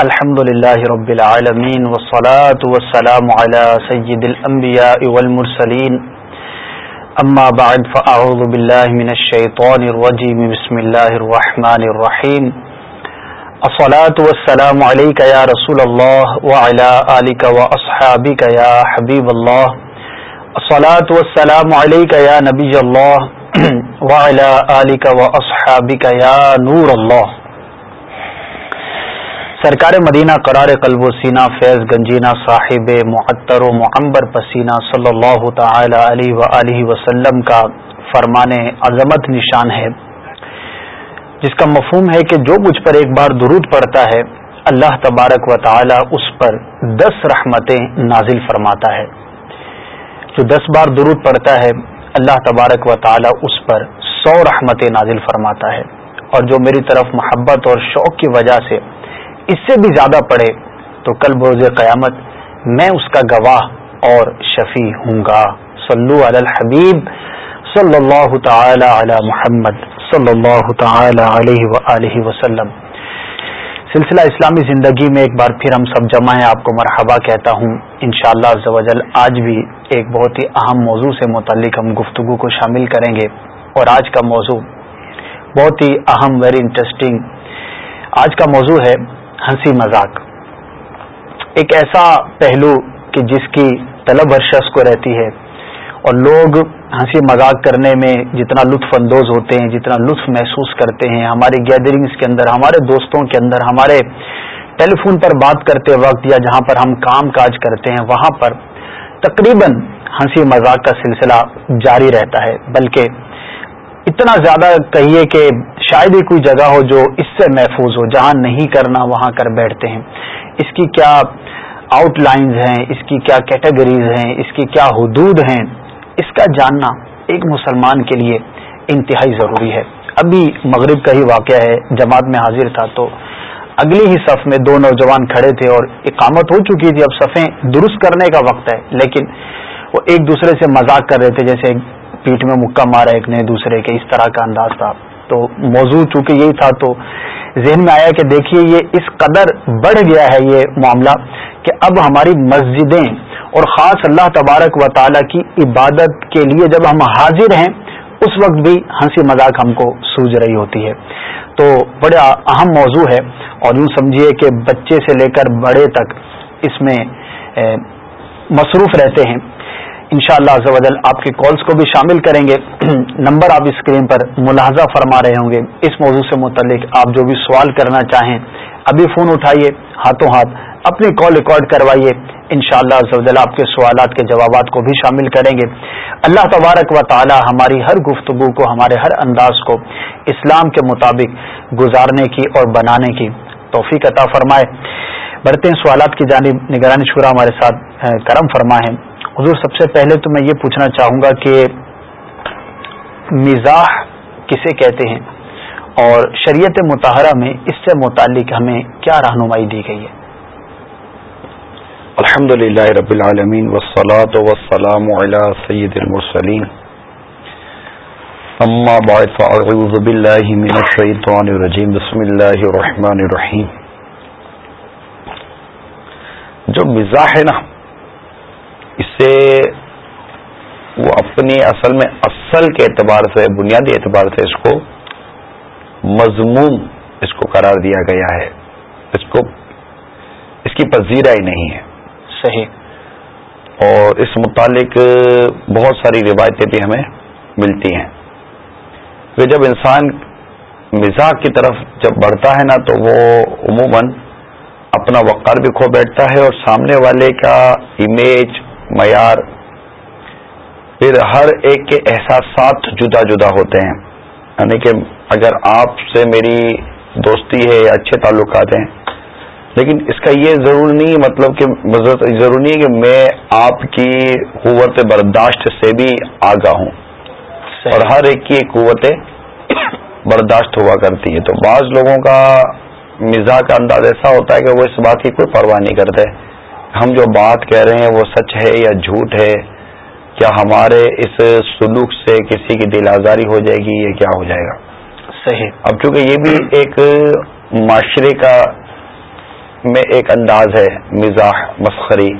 الحمد للہ رب العالمین والصلاة والسلام على سید الانبیاء والمرسلین. اما بعد، فاعوذ باللہ من الشیطان الرجیم، بسم اللہ الرحمن الرحیم. الصلاة والسلام علیکہ یا رسول اللہ وعلى آلک واصحابک یا حبیب اللہ. الصلاة والسلام علیکہ یا نبی اللہ وعلى آلک واصحابک یا نور اللہ. سرکار مدینہ قرار قلب و سینہ فیض گنجینا صاحب معطر و معمبر پسینہ صلی اللہ تعالی علیہ و وسلم کا فرمان عظمت نشان ہے۔ جس کا مفہوم ہے کہ جو مجھ پر ایک بار درود پڑتا ہے، اللہ تبارک و تعالی اس پر دس رحمتیں نازل فرماتا ہے۔ جو دس بار درود پڑتا ہے، اللہ تبارک و تعالی اس پر سو رحمتیں نازل فرماتا ہے۔ اور جو میری طرف محبت اور شوق کی وجہ سے اس سے بھی زیادہ پڑھے تو کل بروز قیامت میں اس کا گواہ اور شفیع ہوں گا۔ صلو علی الحبیب، صلی اللہ تعالی علی محمد، صلی اللہ تعالی علیہ وسلم۔ سلسلہ اسلامی زندگی میں ایک بار پھر ہم سب جمع ہیں۔ آپ کو مرحبا کہتا ہوں۔ انشاءاللہ شاء اللہ آج بھی ایک بہت ہی اہم موضوع سے متعلق ہم گفتگو کو شامل کریں گے۔ اور آج کا موضوع بہت ہی اہم ویری انٹرسٹنگ آج کا موضوع ہے ہنسی مذاق۔ ایک ایسا پہلو کہ جس کی طلب ہر شخص کو رہتی ہے۔ اور لوگ ہنسی مذاق کرنے میں جتنا لطف اندوز ہوتے ہیں، جتنا لطف محسوس کرتے ہیں، ہماری گیدرنگس کے اندر، ہمارے دوستوں کے اندر، ہمارے ٹیلی فون پر بات کرتے وقت یا جہاں پر ہم کام کاج کرتے ہیں، وہاں پر تقریباً ہنسی مذاق کا سلسلہ جاری رہتا ہے۔ بلکہ اتنا زیادہ کہیے کہ شاید ہی کوئی جگہ ہو جو اس سے محفوظ ہو، جہاں نہیں کرنا وہاں کر بیٹھتے ہیں۔ اس کی کیا آؤٹ لائنز ہیں، اس کی کیا کیٹیگریز ہیں، اس کی کیا حدود ہیں؟ اس کا جاننا ایک مسلمان کے لیے انتہائی ضروری ہے۔ ابھی مغرب کا ہی واقعہ ہے، جماعت میں حاضر تھا تو اگلی ہی صف میں دو نوجوان کھڑے تھے اور اقامت ہو چکی تھی۔ اب صفیں درست کرنے کا وقت ہے، لیکن وہ ایک دوسرے سے مذاق کر رہے تھے، جیسے پیٹ میں مکہ مارا ایک نئے دوسرے کے، اس طرح کا انداز تھا۔ تو موضوع چونکہ یہی تھا تو ذہن میں آیا کہ دیکھیے یہ اس قدر بڑھ گیا ہے یہ معاملہ کہ اب ہماری مسجدیں اور خاص اللہ تبارک و تعالی کی عبادت کے لیے جب ہم حاضر ہیں، اس وقت بھی ہنسی مذاق ہم کو سوج رہی ہوتی ہے۔ تو بڑا اہم موضوع ہے اور یوں سمجھیے کہ بچے سے لے کر بڑے تک اس میں مصروف رہتے ہیں۔ انشاءاللہ شاء اللہ آپ کے کالز کو بھی شامل کریں گے۔ نمبر آپ اسکرین پر ملاحظہ فرما رہے ہوں گے۔ اس موضوع سے متعلق آپ جو بھی سوال کرنا چاہیں، ابھی فون اٹھائیے، ہاتھوں ہاتھ اپنی کال ریکارڈ کروائیے۔ ان شاء اللہ آپ کے سوالات کے جوابات کو بھی شامل کریں گے۔ اللہ تبارک و تعالی ہماری ہر گفتگو کو، ہمارے ہر انداز کو اسلام کے مطابق گزارنے کی اور بنانے کی توفیق عطا فرمائے۔ بڑھتے ہیں سوالات کی جانب، نگرانی شورا ہمارے ساتھ کرم فرما ہے۔ حضور، سب سے پہلے تو میں یہ پوچھنا چاہوں گا کہ مزاح کسے کہتے ہیں؟ اور شریعت متحرہ میں اس سے متعلق ہمیں کیا رہنمائی دی گئی ہے؟ الحمد للہ رب العالمین وسلاۃ وسلام علی سید المرسلین. اما بعد، فاعوذ باللہ من الشیطان الرجیم. بسم اللہ الرحمن الرحیم. جو مزاح ہے نا سے وہ اپنی اصل میں اصل کے اعتبار سے بنیادی اعتبار سے اس کو مضموم اس کو قرار دیا گیا ہے۔ اس کو اس کی پذیرہ ہی نہیں ہے۔ صحیح۔ اور اس متعلق بہت ساری روایتیں بھی ہمیں ملتی ہیں۔ کہ جب انسان مزاح کی طرف جب بڑھتا ہے نا تو وہ عموماً اپنا وقار بھی کھو بیٹھتا ہے اور سامنے والے کا امیج معیار پھر ہر ایک کے احساسات جدا جدا ہوتے ہیں۔ یعنی کہ اگر آپ سے میری دوستی ہے یا اچھے تعلقات ہیں لیکن اس کا یہ ضرور نہیں مطلب کہ ضرور نہیں ہے کہ میں آپ کی قوت برداشت سے بھی آگاہ ہوں۔ اور ہر ایک کی قوت برداشت ہوا کرتی ہے۔ تو بعض لوگوں کا مزاح کا انداز ایسا ہوتا ہے کہ وہ اس بات کی کوئی پرواہ نہیں کرتے۔ ہم جو بات کہہ رہے ہیں وہ سچ ہے یا جھوٹ ہے؟ کیا ہمارے اس سلوک سے کسی کی دل آزاری ہو جائے گی؟ یا کیا ہو جائے گا؟ صحیح۔ اب چونکہ یہ بھی ایک معاشرے کا میں ایک انداز ہے مزاح مسخری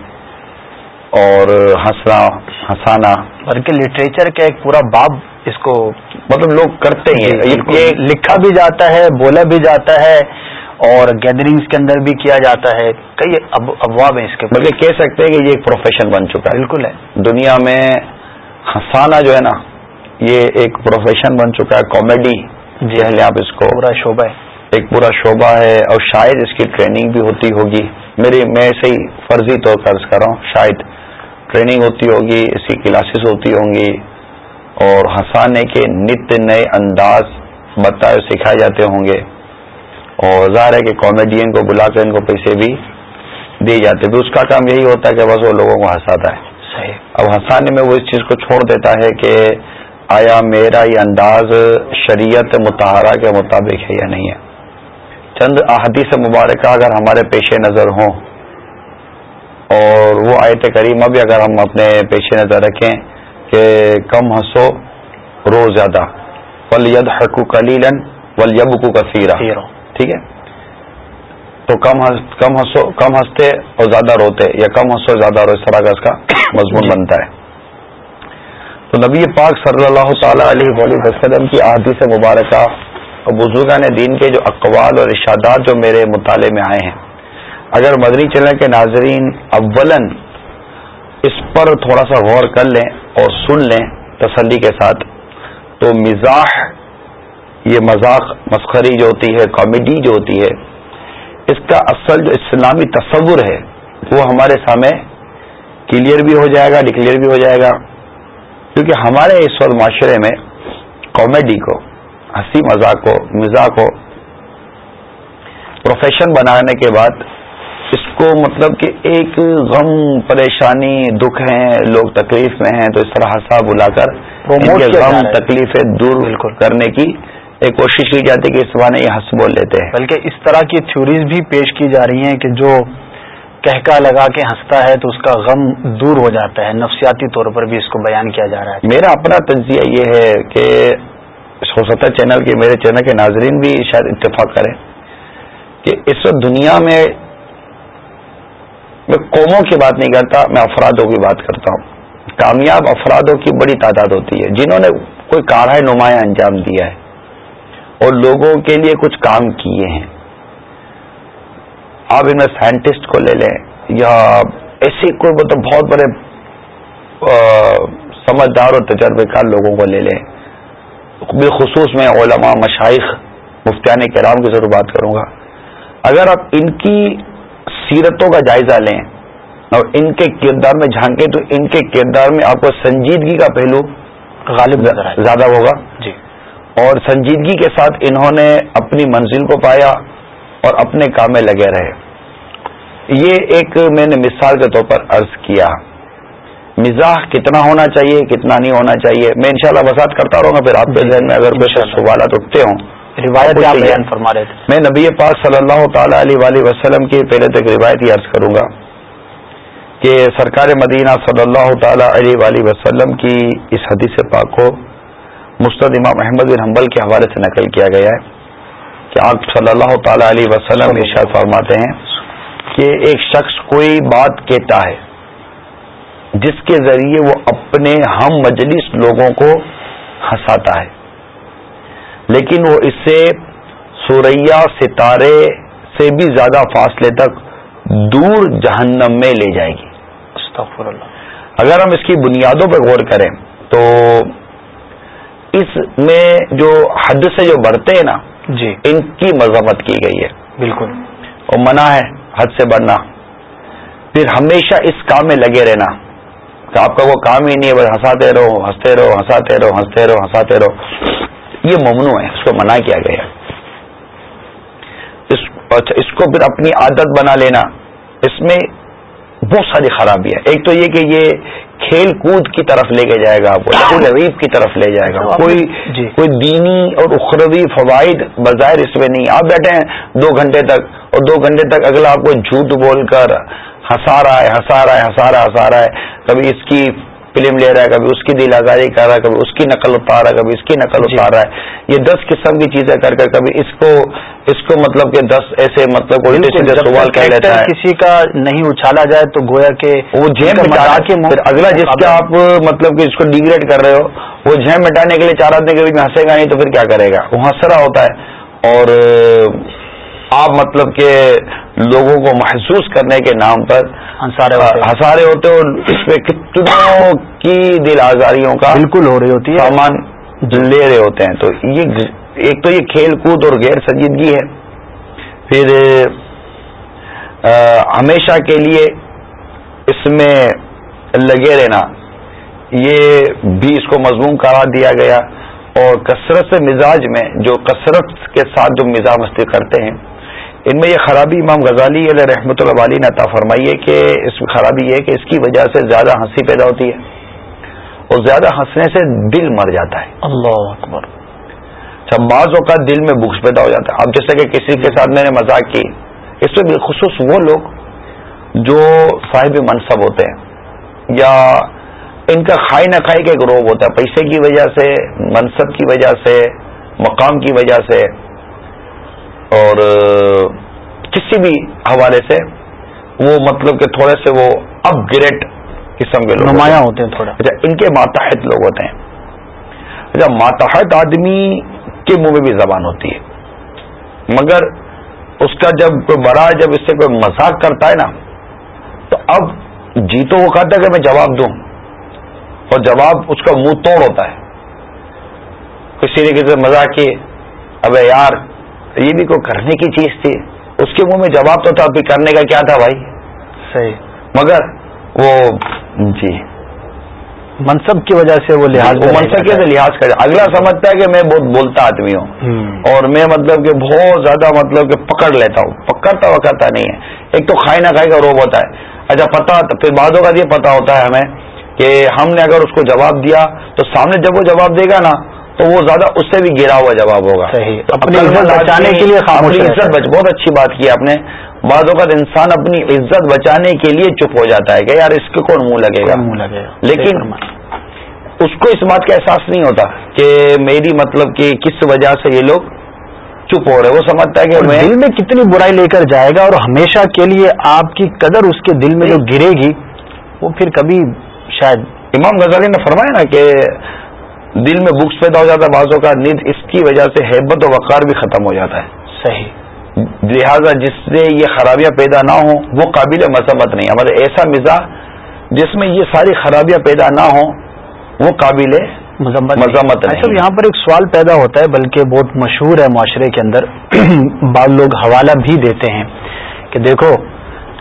اور ہنسنا ہنسانا۔ بلکہ لٹریچر کا ایک پورا باب اس کو مطلب لوگ کرتے ہیں۔ جی، یہ لکھا بھی جاتا ہے بولا بھی جاتا ہے۔ اور گیدرنگز کے اندر بھی کیا جاتا ہے کئی ابواب ہیں اس کے بلکہ کہہ سکتے ہیں کہ یہ ایک پروفیشن بن چکا ہے۔ بالکل ہے۔ دنیا میں ہنسانا جو ہے نا یہ ایک پروفیشن بن چکا ہے کامیڈی جی۔ آپ اس کو۔ پورا شعبہ ہے۔ ایک پورا شعبہ ہے اور شاید اس کی ٹریننگ بھی ہوتی ہوگی۔ میری میں صحیح فرضی طور پر کر رہا ہوں شاید ٹریننگ ہوتی ہوگی اس کی کلاسز ہوتی ہوں گی اور ہنسانے کے نت نئے انداز بتائے سکھائے جاتے ہوں گے۔ اور ظاہر ہے کہ کامیڈین کو بلا کر ان کو پیسے بھی دیے جاتے ہیں۔ اس کا کام یہی ہوتا ہے کہ بس وہ لوگوں کو ہنساتا ہے۔ صحیح۔ اب ہنسانے میں وہ اس چیز کو چھوڑ دیتا ہے کہ آیا میرا یہ انداز شریعت متحرہ کے مطابق ہے یا نہیں ہے۔ چند احادیث مبارکہ اگر ہمارے پیش نظر ہوں اور وہ آیت کریمہ بھی اگر ہم اپنے پیش نظر رکھیں کہ کم ہنسو رو زیادہ۔ ولید حقو کلیلن ولیب کو کثیرہ ٹھیک ہے تو کم کم ہنسو کم ہنستے اور زیادہ روتے یا کم ہنسو زیادہ رو اس طرح کا اس کا مضمون جی۔ بنتا ہے تو نبی پاک صلی اللہ تعالی علیہ وسلم کی احادیث مبارکہ اور بزرگان دین کے جو اقوال اور ارشادات جو میرے مطالعے میں آئے ہیں اگر مدنی چینل کے ناظرین اولن اس پر تھوڑا سا غور کر لیں اور سن لیں تسلی کے ساتھ تو مزاح یہ مذاق مسخری جو ہوتی ہے کامیڈی جو ہوتی ہے اس کا اصل جو اسلامی تصور ہے وہ ہمارے سامنے کلیئر بھی ہو جائے گا ڈکلیئر بھی ہو جائے گا۔ کیونکہ ہمارے اس وقت معاشرے میں کامیڈی کو ہنسی مذاق ہو مزاق ہو پروفیشن بنانے کے بعد اس کو مطلب کہ ایک غم پریشانی دکھ ہیں لوگ تکلیف میں ہیں تو اس طرح ہنسا بلا کر غم تکلیفیں دور کرنے کی کوشش کی جاتی ہے کہ اس بہانے یہ ہنس بول لیتے ہیں۔ بلکہ اس طرح کی تھیوریز بھی پیش کی جا رہی ہیں کہ جو کہکا لگا کے ہنستا ہے تو اس کا غم دور ہو جاتا ہے نفسیاتی طور پر بھی اس کو بیان کیا جا رہا ہے۔ میرا اپنا تجزیہ یہ ہے کہ ہو سکتا ہے چینل کے میرے چینل کے ناظرین بھی شاید اتفاق کریں کہ اس وقت دنیا میں میں قوموں کی بات نہیں کرتا میں افرادوں کی بات کرتا ہوں۔ کامیاب افرادوں کی بڑی تعداد ہوتی ہے جنہوں نے کوئی کارہ نمایاں انجام دیا ہے۔ اور لوگوں کے لیے کچھ کام کیے ہیں۔ آپ ان میں سائنٹسٹ کو لے لیں یا ایسی کوئی مطلب بہت بڑے سمجھدار اور تجربے کار لوگوں کو لے لیں۔ بالخصوص میں علماء مشائق مفتیان کرام کی ضرور بات کروں گا۔ اگر آپ ان کی سیرتوں کا جائزہ لیں اور ان کے کردار میں جھانکیں تو ان کے کردار میں آپ کو سنجیدگی کا پہلو غالب زیادہ ہوگا۔ جی۔ اور سنجیدگی کے ساتھ انہوں نے اپنی منزل کو پایا اور اپنے کام میں لگے رہے۔ یہ ایک میں نے مثال کے طور پر عرض کیا۔ مزاح کتنا ہونا چاہیے کتنا نہیں ہونا چاہیے؟ میں انشاءاللہ شاء وضاحت کرتا رہوں گا پھر آپ کے ذہن میں اگر کوئی سوالات اٹھتے ہوں۔ روایت فرما رہے تھے۔ میں نبی پاک صلی اللہ تعالی علیہ وسلم کی پہلے تک روایت ہی عرض کروں گا کہ سرکار مدینہ صلی اللہ تعالی علیہ وسلم کی اس حدیث پاک کو مستد امام محمد بن حنبل کے حوالے سے نقل کیا گیا ہے کہ آپ صلی اللہ تعالی علیہ وسلم ارشاد فرماتے ہیں کہ ایک شخص کوئی بات کہتا ہے جس کے ذریعے وہ اپنے ہم مجلس لوگوں کو ہنساتا ہے لیکن وہ اس سے سوریا ستارے سے بھی زیادہ فاصلے تک دور جہنم میں لے جائے گی۔ اگر ہم اس کی بنیادوں پہ غور کریں تو اس میں جو حد سے جو بڑھتے ہیں نا جی۔ ان کی مذمت کی گئی ہے۔ بالکل۔ اور منع ہے حد سے بڑھنا۔ پھر ہمیشہ اس کام میں لگے رہنا۔ کہ آپ کا وہ کام ہی نہیں ہے بس ہنساتے رہو ہنستے رہو ہنساتے رہو ہنستے رہو ہنساتے رہو۔ یہ ممنوع ہے اس کو منع کیا گیا۔ اس اچھا اس کو پھر اپنی عادت بنا لینا۔ اس میں بہت ساری خرابی ہے ایک تو یہ کہ یہ کھیل کود کی طرف لے کے جائے گا آپ کو ریف کی طرف لے جائے گا۔ کوئی جی۔ کوئی دینی اور اخروی فوائد بظاہر اس میں نہیں۔ آپ بیٹھے ہیں دو گھنٹے تک اور دو گھنٹے تک اگلا آپ کو جھوٹ بول کر ہنسا رہا ہے ہنسا رہا ہے ہنسا رہا ہنسا رہا ہے۔ کبھی اس کی فلم لے رہا ہے کبھی اس کی دل آزاری کر رہا ہے کبھی اس کی نقل اتار رہا ہے کبھی اس کی نقل جی۔ اتار رہا ہے۔ یہ دس قسم کی چیزیں کر کر کبھی اس کو اس کو مطلب کہ دس ایسے مطلب سوال کر لیتا ہے۔ کسی کا نہیں اچھالا جائے تو گویا کہ وہ پھر اگلا جس کا آپ مطلب کہ اس کو ڈیگریڈ کر رہے ہو وہ جیم مٹانے کے لیے چار آدمی کے بیچ میں ہنسے گا نہیں تو پھر کیا کرے گا؟ وہ ہنس رہا ہوتا ہے۔ اور آپ مطلب کہ لوگوں کو محسوس کرنے کے نام پر ہنسارے ہوتے ہیں۔ ہسارے ہوتے ہو اس پہ کتنوں کی دل آزاریوں کا بالکل ہو رہی ہوتی ہے۔ سامان لے رہے ہوتے ہیں۔ تو یہ ایک تو یہ کھیل کود اور غیر سنجیدگی ہے۔ پھر ہمیشہ کے لیے اس میں لگے رہنا۔ یہ بھی اس کو مضمون قرار دیا گیا۔ اور کثرت سے مزاج میں جو کثرت کے ساتھ جو مزاج مستی کرتے ہیں ان میں یہ خرابی امام غزالی علیہ رحمۃ اللہ علی نے عطا فرمائی ہے کہ اس خرابی یہ ہے کہ اس کی وجہ سے زیادہ ہنسی پیدا ہوتی ہے اور زیادہ ہنسنے سے دل مر جاتا ہے۔ اللہ اکبر۔ اچھا بعض اوقات دل میں بخش پیدا ہو جاتا ہے۔ اب جیسے کہ کسی کے ساتھ میں نے مذاق کی اس میں بالخصوص وہ لوگ جو صاحب منصب ہوتے ہیں یا ان کا کھائی نہ کھائی کا ایک روب ہوتا ہے پیسے کی وجہ سے منصب کی وجہ سے مقام کی وجہ سے۔ اور کسی بھی حوالے سے وہ مطلب کہ تھوڑے سے وہ اپ گریڈ قسم کے لوگ نمایاں ہوتے ہیں تھوڑا اچھا ان کے ماتحت لوگ ہوتے ہیں۔ اچھا ماتحت آدمی کے منہ میں بھی زبان ہوتی ہے۔ مگر اس کا جب کوئی بڑا جب اس سے کوئی مذاق کرتا ہے نا تو اب جی تو وہ کہتا ہے کہ میں جواب دوں۔ اور جواب اس کا منہ توڑ ہوتا ہے۔ کسی نے کسی سے مذاق کیے ابے یار یہ بھی کوئی کرنے کی چیز تھی۔ اس کے منہ میں جواب تو تھا ابھی کرنے کا کیا تھا بھائی؟ صحیح۔ مگر وہ جی۔ منصب کی وجہ سے وہ لحاظ وہ میں منصب کے لحاظ کر اگلا سمجھتا ہے کہ میں بہت بولتا آدمی ہوں۔ اور میں مطلب کہ بہت زیادہ مطلب کہ پکڑ لیتا ہوں۔ پکڑتا وکڑتا نہیں ہے۔ ایک تو کھائی نہ کھائی کا روب ہوتا ہے۔ اچھا پتا پھر بعدوں کا یہ پتا ہوتا ہے ہمیں کہ ہم نے اگر اس کو جواب دیا تو سامنے جب وہ جواب دے گا نا تو وہ زیادہ اس سے بھی گرا ہوا جواب ہوگا۔ اپنی عزت بچانے کے لیے عزت بہت اچھی بات کی آپ نے۔ بعض اوقات انسان اپنی عزت بچانے کے لیے چپ ہو جاتا ہے کہ یار اس کے کون منہ لگے گا؟ منہ لگے گا۔ لیکن۔ اس کو اس بات کا احساس نہیں ہوتا کہ میری مطلب کہ کس وجہ سے یہ لوگ چپ ہو رہے وہ سمجھتا ہے کہ میں دل میں کتنی برائی لے کر جائے گا اور ہمیشہ کے لیے آپ کی قدر اس کے دل میں جو گرے گی وہ پھر کبھی شاید امام غزالی نے فرمایا نا کہ دل میں بکس پیدا ہو جاتا ہے بعضوں کا نیند اس کی وجہ سے حیبت و وقار بھی ختم ہو جاتا ہے۔ صحیح۔ لہذا جس سے یہ خرابیاں پیدا نہ ہوں وہ قابل مذمت نہیں۔ ہمارے ایسا مزاح جس میں یہ ساری خرابیاں پیدا نہ ہوں وہ قابل مذمت مذمت نہیں۔ اچھا یہاں پر ایک سوال پیدا ہوتا ہے بلکہ بہت مشہور ہے معاشرے کے اندر۔ بعض لوگ حوالہ بھی دیتے ہیں کہ دیکھو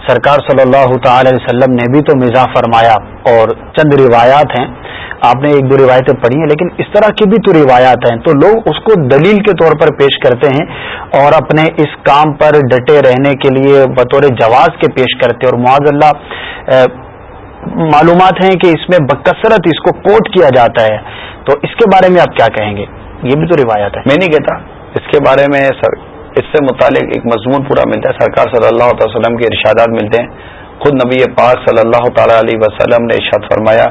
سرکار صلی اللہ تعالی علیہ وسلم نے بھی تو مزاح فرمایا اور چند روایات ہیں۔ آپ نے ایک دو روایتیں پڑھی ہیں، لیکن اس طرح کی بھی تو روایات ہیں۔ تو لوگ اس کو دلیل کے طور پر پیش کرتے ہیں اور اپنے اس کام پر ڈٹے رہنے کے لیے بطور جواز کے پیش کرتے ہیں۔ اور معاذ اللہ معلومات ہیں کہ اس میں بکثرت اس کو کوٹ کیا جاتا ہے۔ تو اس کے بارے میں آپ کیا کہیں گے؟ یہ بھی تو روایت ہے میں نہیں کہتا۔ اس کے بارے میں سر، اس سے متعلق ایک مضمون پورا ملتا ہے۔ سرکار صلی اللہ تعالی وسلم کے ارشادات ملتے ہیں۔ خود نبی پاک صلی اللہ تعالی علیہ وسلم نے ارشاد فرمایا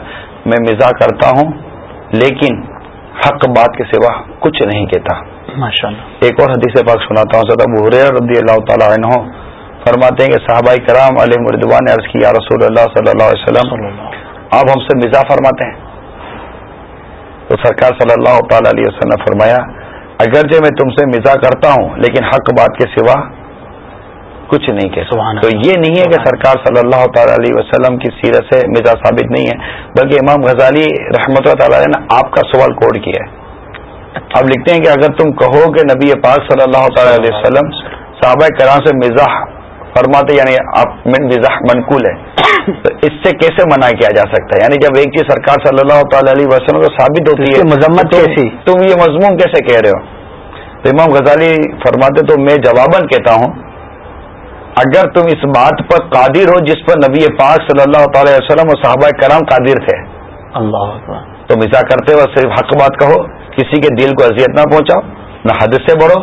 میں مزاح کرتا ہوں لیکن حق بات کے سوا کچھ نہیں کہتا۔ ماشاء اللہ ایک اور حدیث پاک سناتا ہوں سدا حریر رضی اللہ تعالیٰ عنہ فرماتے ہیں کہ صحابہ کرام علیہ مردوان نے عرض کی یا رسول اللہ صلی اللہ علیہ وسلم۔ آپ ہم سے مزاح فرماتے ہیں۔ تو سرکار صلی اللہ تعالی علیہ وسلم نے فرمایا اگرچہ میں تم سے مزاح کرتا ہوں لیکن حق بات کے سوا کچھ نہیں سبحان تو۔ یہ نہیں ہے کہ سرکار صلی اللہ تعالی علیہ وسلم کی سیرت سے مزاح ثابت نہیں ہے بلکہ امام غزالی رحمۃ اللہ تعالی نے آپ کا سوال کوڈ کیا ہے۔ اب لکھتے ہیں کہ اگر تم کہو کہ نبی پاک صلی اللہ تعالی علیہ وسلم صحابہ کرام سے مزاح فرماتے یعنی آپ مزاح منقول ہے تو اس سے کیسے منع کیا جا سکتا ہے؟ یعنی جب ایک چیز سرکار صلی اللہ تعالی علیہ وسلم کو ثابت ہوتی ہے مذمت کیسی؟ تم یہ مضمون کیسے کہہ رہے ہو؟ تو امام غزالی فرماتے تو میں جواباً کہتا ہوں اگر تم اس بات پر قادر ہو جس پر نبی پاک صلی اللہ تعالی وسلم اور صحابہ کرام قادر تھے۔ اللہ تو مزاح کرتے ہوئے صرف حق بات کہو کسی کے دل کو اذیت نہ پہنچاؤ نہ حد سے بڑھو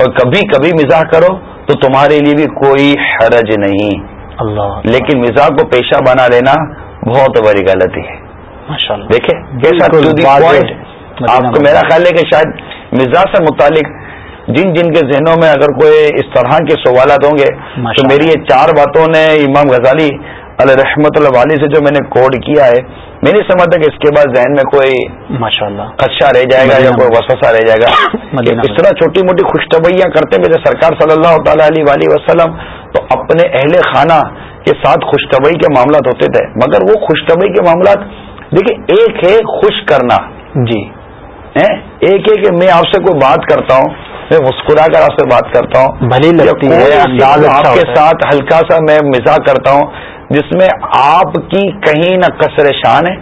اور کبھی کبھی مزاح کرو تو تمہارے لیے بھی کوئی حرج نہیں۔ اللہ۔ لیکن مزاح کو پیشہ بنا لینا بہت بڑی غلطی ہے۔ دیکھیں آپ کو میرا خیال ہے کہ شاید مزاج سے متعلق جن جن کے ذہنوں میں اگر کوئی اس طرح کے سوالات ہوں گے تو میری یہ چار باتوں نے امام غزالی علیہ رحمت اللہ والی سے جو میں نے کوڈ کیا ہے میں نہیں سمجھتا کہ اس کے بعد ذہن میں کوئی ماشاء اللہ خدشہ رہ جائے گا یا کوئی وسوسہ رہ جائے گا۔ اس طرح چھوٹی موٹی خوشتبیاں کرتے ہوئے سرکار صلی اللہ تعالی علیہ وسلم تو اپنے اہل خانہ کے ساتھ خوشتبئی کے معاملات ہوتے تھے۔ مگر وہ خوشتبئی کے معاملات دیکھیے ایک ہے خوش کرنا۔ جی۔ ایک ہے کہ میں آپ سے کوئی بات کرتا ہوں میں مسکرا کر آپ سے بات کرتا ہوں۔ بھلی لگتی ہے اچھا آپ کے ساتھ ہلکا سا میں مزاح کرتا ہوں جس میں آپ کی کہیں نہ کثر شان ہے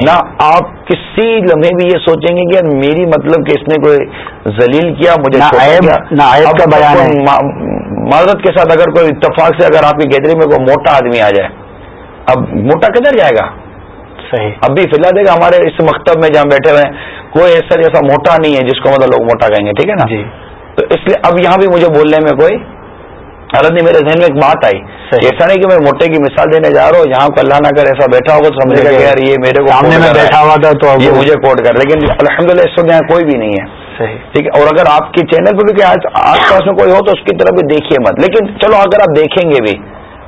نہ آپ کسی لمحے بھی یہ سوچیں گے کہ میری مطلب کہ اس نے کوئی ذلیل کیا مجھے معذرت کے ساتھ اگر کوئی اتفاق سے اگر آپ کی گیدری میں کوئی موٹا آدمی آ جائے اب موٹا کدھر جائے گا؟ صحیح۔ ابھی فی الحال دیکھا ہمارے اس مکتب میں جہاں بیٹھے ہوئے ہیں کوئی ایسا جیسا موٹا نہیں ہے جس کو مطلب لوگ موٹا کہیں گے ٹھیک ہے نا؟ جی۔ تو اس لیے اب یہاں بھی مجھے بولنے میں کوئی حالت نہیں میرے ذہن میں ایک بات آئی۔ ایسا نہیں کہ میں موٹے کی مثال دینے جا رہا ہوں یہاں کو اللہ نہ کر ایسا بیٹھا ہوگا تو سمجھے گا کہ یار یہ میرے کو سامنے میں بیٹھا ہوا تھا تو یہ مجھے کوٹ کر لیکن الحمد للہ اس وقت یہاں کوئی بھی نہیں ہے۔ ٹھیک ہے اور اگر آپ کے چینل پہ بھی آس پاس میں کوئی ہو تو اس کی طرف بھی دیکھیے مت۔ لیکن چلو اگر آپ دیکھیں گے بھی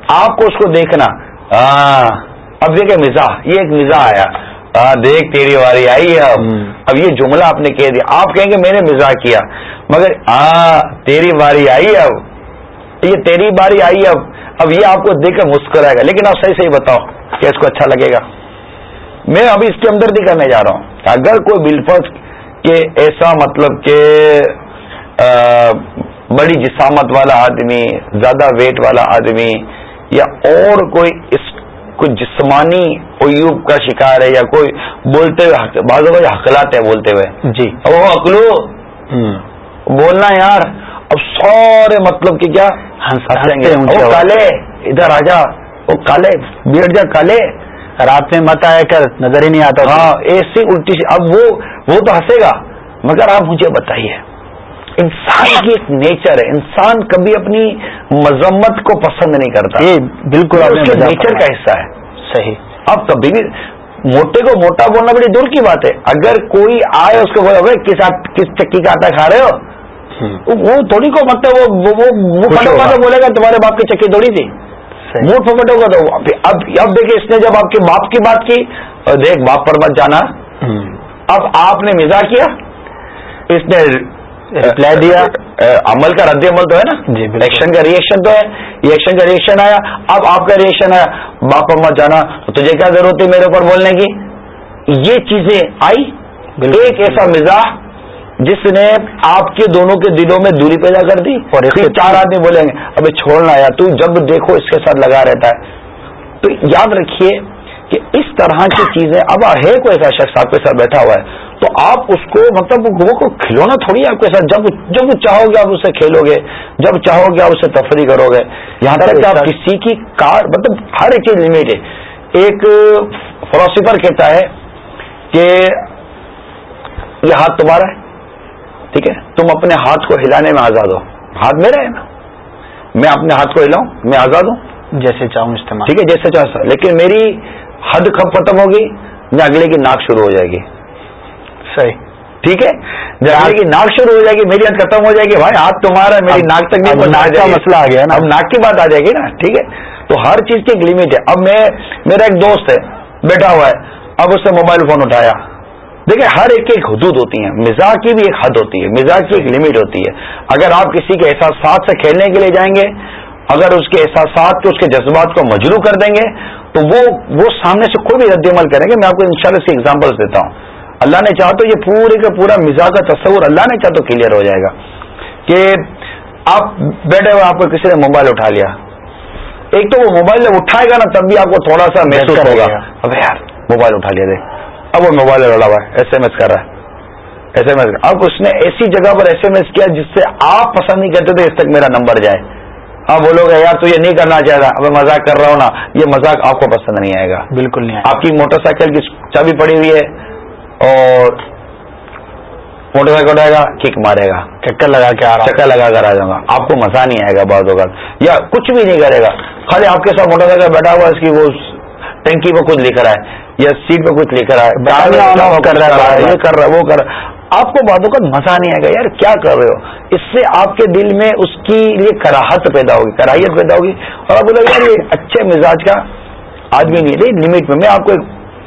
آپ کو اس کو دیکھنا۔ ہاں۔ اب دیکھیں مزاح یہ ایک مزاح آیا دیکھ تیری واری آئی ہے۔ اب اب یہ جملہ آپ نے کہہ دیا۔ آپ کہیں گے میں نے مزاح کیا۔ مگر ہاں تیری باری آئی ہے۔ اب یہ تیری باری آئی اب اب یہ آپ کو دیکھ کر مسکرائے گا۔ لیکن آپ صحیح صحیح بتاؤ کہ اس کو اچھا لگے گا۔ میں ابھی اس کے اندر بھی کرنے جا رہا ہوں۔ اگر کوئی بالفظ کہ ایسا مطلب کہ بڑی جسامت والا آدمی زیادہ ویٹ والا آدمی یا اور کوئی اس کوئی جسمانی عیوب کا شکار ہے یا کوئی بولتے ہوئے بعض حقلات ہے بولتے ہوئے۔ جی۔ وہ اکلو بولنا یار اب سورے مطلب کہ کیا؟ کالے ادھر آ جا۔ وہ کالے بیٹھ جا کالے۔ رات میں مت آیا کر نظر ہی نہیں آتا۔ ہاں ایسی الٹی اب وہ وہ تو ہنسے گا۔ مگر آپ مجھے بتائیے۔ انسان کی ایک نیچر ہے۔ انسان کبھی اپنی مذمت کو پسند نہیں کرتا۔ بالکل نیچر کا حصہ ہے۔ صحیح۔ اب کبھی بھی موٹے کو موٹا بولنا بڑی دور کی بات ہے۔ اگر کوئی آئے اس کو بولے کس کس چکی کا آٹا کھا رہے ہو؟ وہ تھوڑی کو مطلب وہ بولے گا تمہارے باپ کی چکی تھوڑی تھی۔ منہ پھپٹ ہوگا تو اب اب دیکھیں اس نے جب آپ کے باپ کی بات کی دیکھ باپ پر مت جانا۔ اب آپ نے مزاح کیا؟ اس نے رپلائی دیا عمل کا رد عمل تو ہے نا جی ایکشن کا ریئیکشن تو ہے ایکشن کا ریئیکشن آیا اب آپ کا ریئیکشن آیا باپ مت جانا تجھے کیا ضرورت ہے میرے اوپر بولنے کی یہ چیزیں آئی ایک ایسا مزاح جس نے آپ کے دونوں کے دلوں میں دوری پیدا کر دی اور چار آدمی بولیں گے ابھی چھوڑنا یا تو جب دیکھو اس کے ساتھ لگا رہتا ہے تو یاد رکھیے کہ اس طرح کی چیزیں اب ہے کوئی ایسا شخص آپ کے ساتھ بیٹھا ہوا ہے تو آپ اس کو مطلب وہ کو کھلونا تھوڑی آپ کے ساتھ۔ جب جب چاہو گے آپ اسے کھیلو گے جب چاہو گے آپ اسے تفریح کرو گے۔ یہاں تک کہ آپ کسی کی کار مطلب ہر ایک چیز لمٹ ہے۔ ایک فلاسفر کہتا ہے کہ یہ ہاتھ تمہارا ہے ٹھیک ہے؟ تم اپنے ہاتھ کو ہلانے میں آزاد ہو۔ ہاتھ میرا ہے نا؟ میں اپنے ہاتھ کو ہلاؤں میں آزاد ہوں؟ جیسے چاہوں استعمال۔ ٹھیک ہے جیسے چاہوں۔ لیکن میری حد کب ختم ہوگی یا اگلے کی ناک شروع ہو جائے گی۔ صحیح۔ ٹھیک ہے؟ جب کی ناک شروع ہو جائے گی میری حد ختم ہو جائے گی بھائی ہاتھ تمہارا میری ناک تک نہیں ناک کا مسئلہ آ گیا نا۔ اب ناک کی بات آ جائے گی نا۔ ٹھیک ہے؟ تو ہر چیز کی ایک لمٹ ہے۔ اب میں میرا ایک دوست ہے بیٹھا ہوا ہے۔ اب اس نے موبائل فون اٹھایا۔ دیکھیں ہر ایک کی ایک حدود ہوتی ہیں۔ مزاح کی بھی ایک حد ہوتی ہے۔ مزاح کی ایک لمٹ ہوتی ہے۔ اگر آپ کسی کے احساسات سے کھیلنے کے لیے جائیں گے اگر اس کے احساسات کو اس کے جذبات کو مجرو کر دیں گے تو وہ وہ سامنے سے کوئی بھی رد عمل کریں گے۔ میں آپ کو انشاءاللہ اس کی ایگزامپل دیتا ہوں۔ اللہ نے چاہا تو یہ پورے کا پورا مزاح کا تصور اللہ نے چاہ تو کلیئر ہو جائے گا کہ آپ بیٹھے ہوئے آپ کو کسی نے موبائل اٹھا لیا۔ ایک تو وہ موبائل جب اٹھائے گا نا تب بھی آپ کو تھوڑا سا محسوس ہوگا۔ اب یار موبائل اٹھا لیا دے۔ اب وہ موبائل لڑا ہوا ہے ایس ایم ایس کر رہا ہے۔ ایس ایم ایس اب اس نے ایسی جگہ پر ایس ایم ایس کیا جس سے آپ پسند نہیں کرتے تھے اس تک میرا نمبر جائے۔ آپ بولو گے یار تو یہ نہیں کرنا چاہ رہا اب مزاق کر رہا ہوں نا۔ یہ مزاق آپ کو پسند نہیں آئے گا۔ بالکل نہیں آپ کی موٹر سائیکل کی چابی پڑی ہوئی ہے۔ اور موٹر سائیکل اٹھائے گا کک مارے گا۔ چکر لگا کے آ رہا چکر لگا کر آ جاؤں گا۔ آپ کو مزہ نہیں آئے گا بعض اوقات۔ یا کچھ بھی نہیں کرے گا۔ خالی آپ کے ساتھ موٹر سائیکل بیٹھا ہوا اس کی وہ ٹینکی پہ کچھ لکھ رہا ہے یا سیٹ پہ کچھ لکھ رہا ہے۔ کر رہا ہے یہ کر رہا ہے وہ کر رہا ہے۔ آپ کو باتوں کا مزہ نہیں آئے گا۔ یار کیا کر رہے ہو؟ اس سے آپ کے دل میں اس کی لیے کراہت پیدا ہوگی کراہیت پیدا ہوگی۔ اور آپ بولے یار یہ اچھے مزاج کا آدمی نہیں ہے۔ لمٹ میں میں آپ کو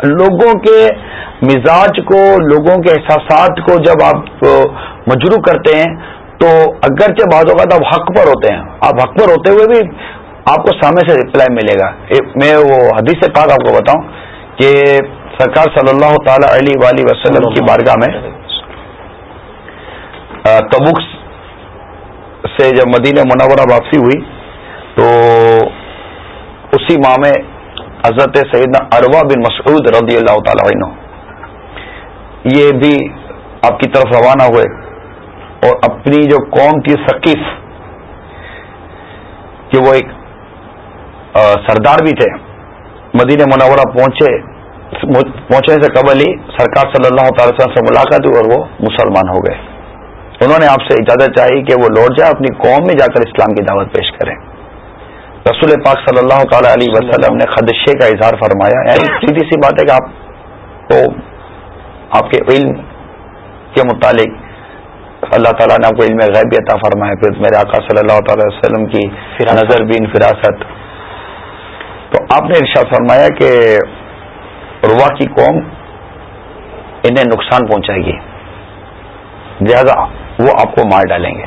لوگوں کے مزاج کو، لوگوں کے احساسات کو جب آپ مجرو کرتے ہیں، تو اگرچہ بعض اوقات آپ حق پر ہوتے ہیں۔ آپ حق پر ہوتے ہوئے بھی آپ کو سامنے سے رپلائی ملے گا۔ میں وہ حدیث سے پاک آپ کو بتاؤں کہ سرکار صلی اللہ تعالی علیہ وسلم کی بارگاہ میں تبوک سے جب مدینہ منورہ واپسی ہوئی، تو اسی ماہ میں حضرت سیدنا اروا بن مسعود رضی اللہ تعالی عنہ۔ یہ بھی آپ کی طرف روانہ ہوئے اور اپنی جو قوم کی ثقیف، کہ وہ ایک سردار بھی تھے۔ مدینہ منورہ پہنچے، پہنچنے سے قبل ہی سرکار صلی اللہ تعالی وسلم سے ملاقات ہوئی اور وہ مسلمان ہو گئے۔ انہوں نے آپ سے اجازت چاہی کہ وہ لوٹ جائے، اپنی قوم میں جا کر اسلام کی دعوت پیش کریں۔ رسول پاک صلی اللہ تعالی علیہ وسلم نے خدشے کا اظہار فرمایا۔ یعنی سیدھی سی بات ہے کہ آپ کو آپ کے علم کے متعلق اللہ تعالیٰ نے آپ کو علم غیب عطا فرمایا۔ پھر میرے آقا صلی اللہ تعالی وسلم کی نظر بین فراست۔ تو آپ نے ارشاد فرمایا کہ روا کی قوم انہیں نقصان پہنچائے گی۔ لہذا وہ آپ کو مار ڈالیں گے۔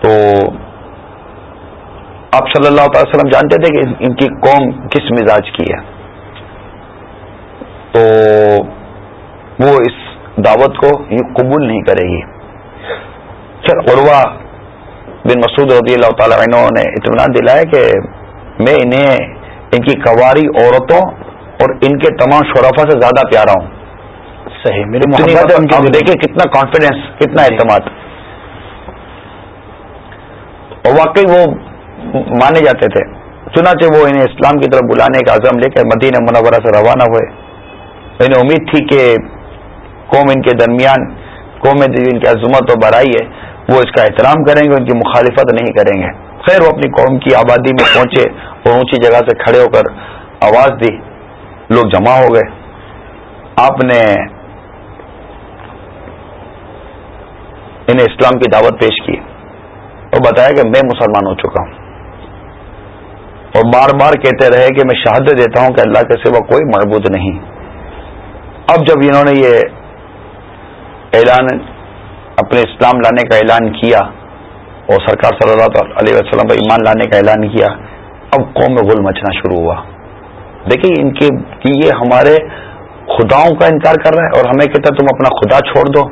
تو آپ صلی اللہ تعالی وسلم جانتے تھے کہ ان کی قوم کس مزاج کی ہے؟ تو وہ اس دعوت کو یہ قبول نہیں کرے گی۔ پھر عروا بن مسعود رضی اللہ تعالی عنہ نے اطمینان دلایا کہ میں انہیں ان کی کواری عورتوں اور ان کے تمام شرفا سے زیادہ پیارا ہوں۔ صحیح میری محبت دیکھیں کتنا کانفیڈینس کتنا۔ اعتماد۔ اور واقعی وہ مانے جاتے تھے۔ چنانچہ وہ انہیں اسلام کی طرف بلانے کا عزم لے کر مدینہ منورہ سے روانہ ہوئے۔ انہیں امید تھی کہ قوم ان کے درمیان، قوم ان کی عظمت و برائی ہے، وہ اس کا احترام کریں گے، ان کی مخالفت نہیں کریں گے۔ خیر، وہ اپنی قوم کی آبادی میں پہنچے اور اونچی جگہ سے کھڑے ہو کر آواز دی۔ لوگ جمع ہو گئے۔ آپ نے انہیں اسلام کی دعوت پیش کی اور بتایا کہ میں مسلمان ہو چکا ہوں۔ اور بار بار کہتے رہے کہ میں شہادت دیتا ہوں کہ اللہ کے سوا کوئی معبود نہیں۔ اب جب انہوں نے یہ اعلان، اپنے اسلام لانے کا اعلان کیا اور سرکار صلی اللہ علیہ وسلم پر ایمان لانے کا اعلان کیا، اب قوم میں گل مچنا شروع ہوا۔ دیکھیے ان کے یہ ہمارے خداؤں کا انکار کر رہا ہے اور ہمیں کہتا ہے تم اپنا خدا چھوڑ دو۔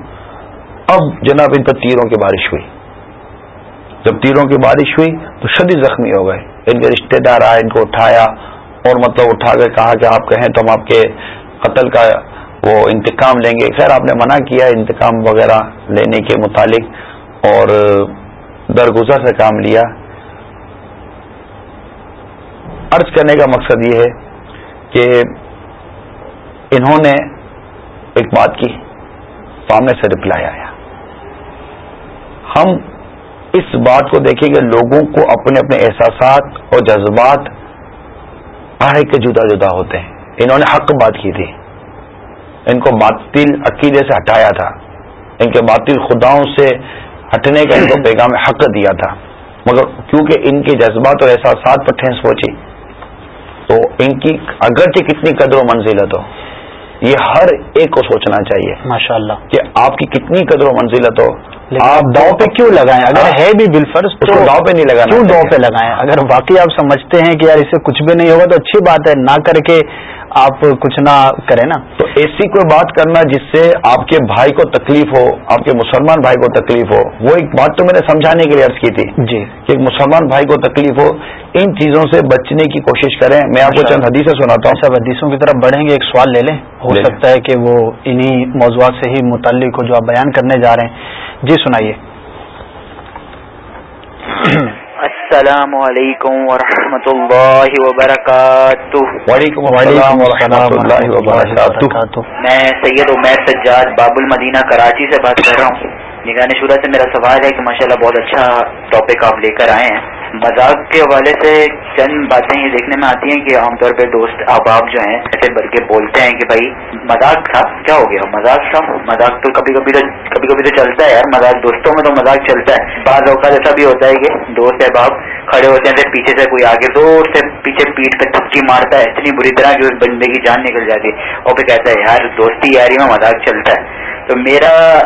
اب جناب ان پر تیروں کی بارش ہوئی۔ جب تیروں کی بارش ہوئی تو شدید زخمی ہو گئے۔ ان کے رشتے دار آئے، ان کو اٹھایا اور مطلب اٹھا کے کہا کہ آپ کہیں تو ہم آپ کے قتل کا وہ انتقام لیں گے۔ خیر، آپ نے منع کیا انتقام وغیرہ لینے کے متعلق اور درگزر سے کام لیا۔ عرض کرنے کا مقصد یہ ہے کہ انہوں نے ایک بات کی، سامنے سے رپلائی آیا۔ ہم اس بات کو دیکھیں کہ لوگوں کو اپنے اپنے احساسات اور جذبات آئے کے جدا جدا ہوتے ہیں۔ انہوں نے حق بات کی تھی۔ ان کو باطل عقیدے سے ہٹایا تھا۔ ان کے باطل خداؤں سے ہٹنے کا ان کو پیغام حق دیا تھا۔ مگر کیونکہ ان کے جذبات اور احساسات پر ٹھنس پہنچی تو ان کی اگرچہ کتنی قدر و منزلت ہو یہ ہر ایک کو سوچنا چاہیے ماشاء اللہ کہ آپ کی کتنی قدر و منزلت ہو۔ آپ داؤ پہ کیوں لگائیں؟ اگر ہے بھی بالفرض تو داؤ پہ نہیں لگانا کیوں داؤ پہ لگائیں؟ اگر واقعی آپ سمجھتے ہیں کہ یار اسے کچھ بھی نہیں ہوگا تو اچھی بات ہے نہ کر کے آپ کچھ نہ کریں نا تو ایسی کوئی بات کرنا جس سے آپ کے بھائی کو تکلیف ہو آپ کے مسلمان بھائی کو تکلیف ہو وہ ایک بات تو میں نے سمجھانے کے لیے عرض کی تھی جی۔ کہ ایک مسلمان بھائی کو تکلیف ہو ان چیزوں سے بچنے کی کوشش کریں۔ میں آپ کو چند حدیثیں سناتا ہوں۔ سب حدیثوں کی طرف بڑھیں گے ایک سوال لے لیں۔ ہو سکتا ہے کہ وہ انہی موضوعات سے ہی متعلق ہو جو آپ بیان کرنے جا رہے ہیں۔ جی سنائیے۔ السلام علیکم ورحمۃ اللہ وبرکاتہ۔ وعلیکم السلام ورحمۃ اللہ وبرکاتہ۔ میں سید عمیر سجاد باب المدینہ کراچی سے بات کر رہا ہوں۔ نگران شورا سے میرا سوال ہے کہ ماشاءاللہ بہت اچھا ٹاپک آپ لے کر آئے ہیں۔ مذاق کے حوالے سے چند باتیں یہ دیکھنے میں آتی ہیں کہ عام طور پہ دوست احباب جو ہیں ایسے بلکہ بولتے ہیں کہ بھائی مذاق تھا، کیا ہو گیا؟ مذاق تھا، مذاق تو کبھی کبھی تو، کبھی کبھی تو چلتا ہے یار، مذاق دوستوں میں تو مذاق چلتا ہے۔ بعض اوقات ایسا بھی ہوتا ہے کہ دوست احباب کھڑے ہوتے ہیں پیچھے سے کوئی آگے زور سے پیچھے پیٹ پہ تھپکی مارتا ہے، اتنی بری طرح کہ اس بندے کی جان نکل جاتی ہے۔ اور پھر کہتا ہے، یار، دوستی یاری میں مذاق چلتا ہے۔ تو میرا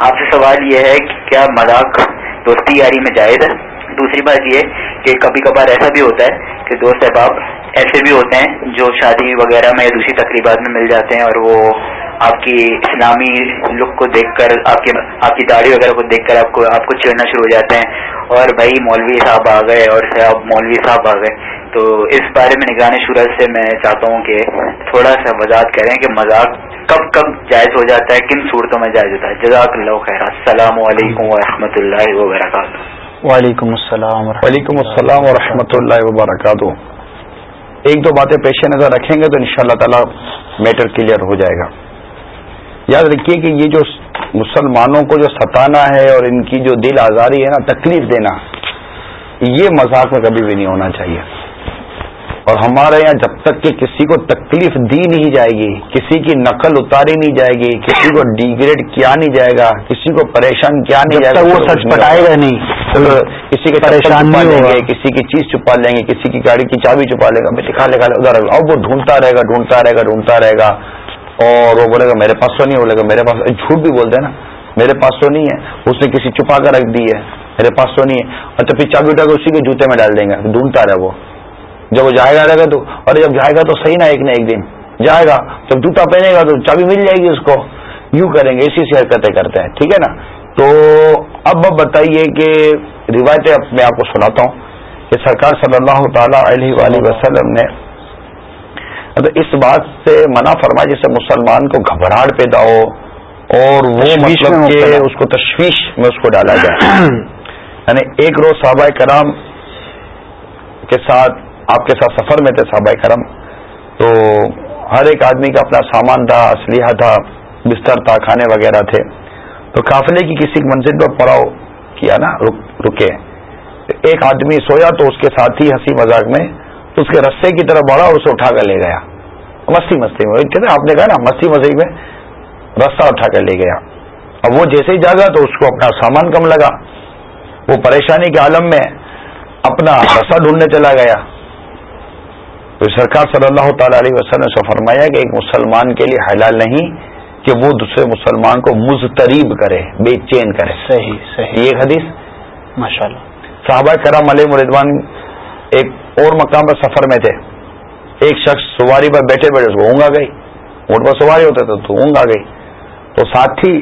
آپ سے سوال یہ ہے کہ کیا مذاق دوستی یاری میں جائز ہے؟ دوسری بات یہ کہ کبھی کبھار ایسا بھی ہوتا ہے کہ دوست احباب ایسے بھی ہوتے ہیں جو شادی وغیرہ میں یا دوسری تقریبات میں مل جاتے ہیں اور وہ آپ کی اسلامی لک کو دیکھ کر آپ کی آپ کی داڑھی وغیرہ کو دیکھ کر آپ کو آپ کو چڑھنا شروع ہو جاتے ہیں اور بھائی مولوی صاحب آ گئے اور صاحب مولوی صاحب آ گئے۔ تو اس بارے میں نگرانی صورت سے میں چاہتا ہوں کہ تھوڑا سا وضاحت کریں کہ مذاق کب کب جائز ہو جاتا ہے کن صورتوں میں جائز ہوتا ہے۔ جزاک اللہ خیر۔ السلام علیکم و اللہ وبرکاتہ۔ وعلیکم السلام وعلیکم السلام ورحمۃ اللہ وبرکاتہ۔ ایک دو باتیں پیش نظر رکھیں گے تو ان شاء اللہ تعالی میٹر کلیئر ہو جائے گا۔ یاد رکھیے کہ یہ جو مسلمانوں کو جو ستانا ہے اور ان کی جو دل آزاری ہے نا، تکلیف دینا، یہ مذاق میں کبھی بھی نہیں ہونا چاہیے۔ اور ہمارے یہاں جب تک کہ کسی کو تکلیف دی نہیں جائے گی کسی کی نقل اتاری نہیں جائے گی کسی کو ڈیگریڈ کیا نہیں جائے گا کسی کو پریشان کیا نہیں جائے گا وہ سچ پٹائے گا نہیں کسی کے پریشان لیں گے کسی کی چیز چھپا لیں گے کسی کی گاڑی کی چابی چھپا لے گا لکھا لکھا ادھر اب وہ ڈھونڈتا رہے گا ڈھونڈتا رہے گا ڈھونڈتا رہے گا۔ اور وہ بولے گا میرے پاس تو نہیں بولے گا میرے پاس جھوٹ بھی بولتے ہیں نا۔ میرے پاس تو نہیں ہے۔ اس نے کسی چھپا کر رکھ دی ہے۔ میرے پاس تو نہیں ہے۔ اچھا پھر چابی اٹھا کے اسی کے جوتے میں ڈال دیں گے۔ ڈھونڈتا رہے وہ۔ جب وہ جائے گا رہے گا تو اور جب جائے گا تو صحیح نہ ایک نہ ایک دن۔ جائے گا جب جوتا پہنے گا تو چابی مل جائے گی اس کو۔ یوں کریں گے اسی سے حرکتیں کرتے ہیں ٹھیک ہے نا؟ تو اب اب بتائیے کہ روایتیں میں آپ کو سناتا ہوں۔ کہ سرکار صلی اللہ تعالی علیہ وآلہ وسلم نے اس بات سے منع فرمایا جسے مسلمان کو گھبراہٹ پیدا ہو اور وہ مطلب کہ اس کو تشویش میں اس کو ڈالا جائے۔ یعنی ایک روز صحابہ کرام کے ساتھ آپ کے ساتھ سفر میں تھے صحابہ کرم تو ہر ایک آدمی کا اپنا سامان تھا اسلحہ تھا، بستر تھا، کھانے وغیرہ تھے۔ تو قافلے کی کسی منزل پر پڑاؤ کیا نا رکے۔ ایک آدمی سویا تو اس کے ساتھ ہی ہنسی مذاق میں اس کے رستے کی طرف بڑھا اور اسے اٹھا کر لے گیا۔ مستی مستی میں۔ کہتے آپ نے کہا نا، مستی مستی میں رستہ اٹھا کر لے گیا۔ اب وہ جیسے ہی جاگا تو اس کو اپنا سامان کم لگا۔ وہ پریشانی کے عالم میں اپنا رسا ڈھونڈنے چلا گیا۔ تو سرکار صلی اللہ تعالی علیہ وسلم سے فرمایا کہ ایک مسلمان کے لیے حلال نہیں کہ وہ دوسرے مسلمان کو مزتریب کرے بے چین کرے۔ صحیح صحیح۔ یہ حدیث؟ ماشاء اللہ صحابہ کرام علیہ مردوان ایک اور مقام پر سفر میں تھے۔ ایک شخص سواری پر بیٹھے بیٹھے اس کو اونگا گئی۔ اونٹ پر سواری ہوتے تھے تو اونگ آ گئی۔ تو ساتھی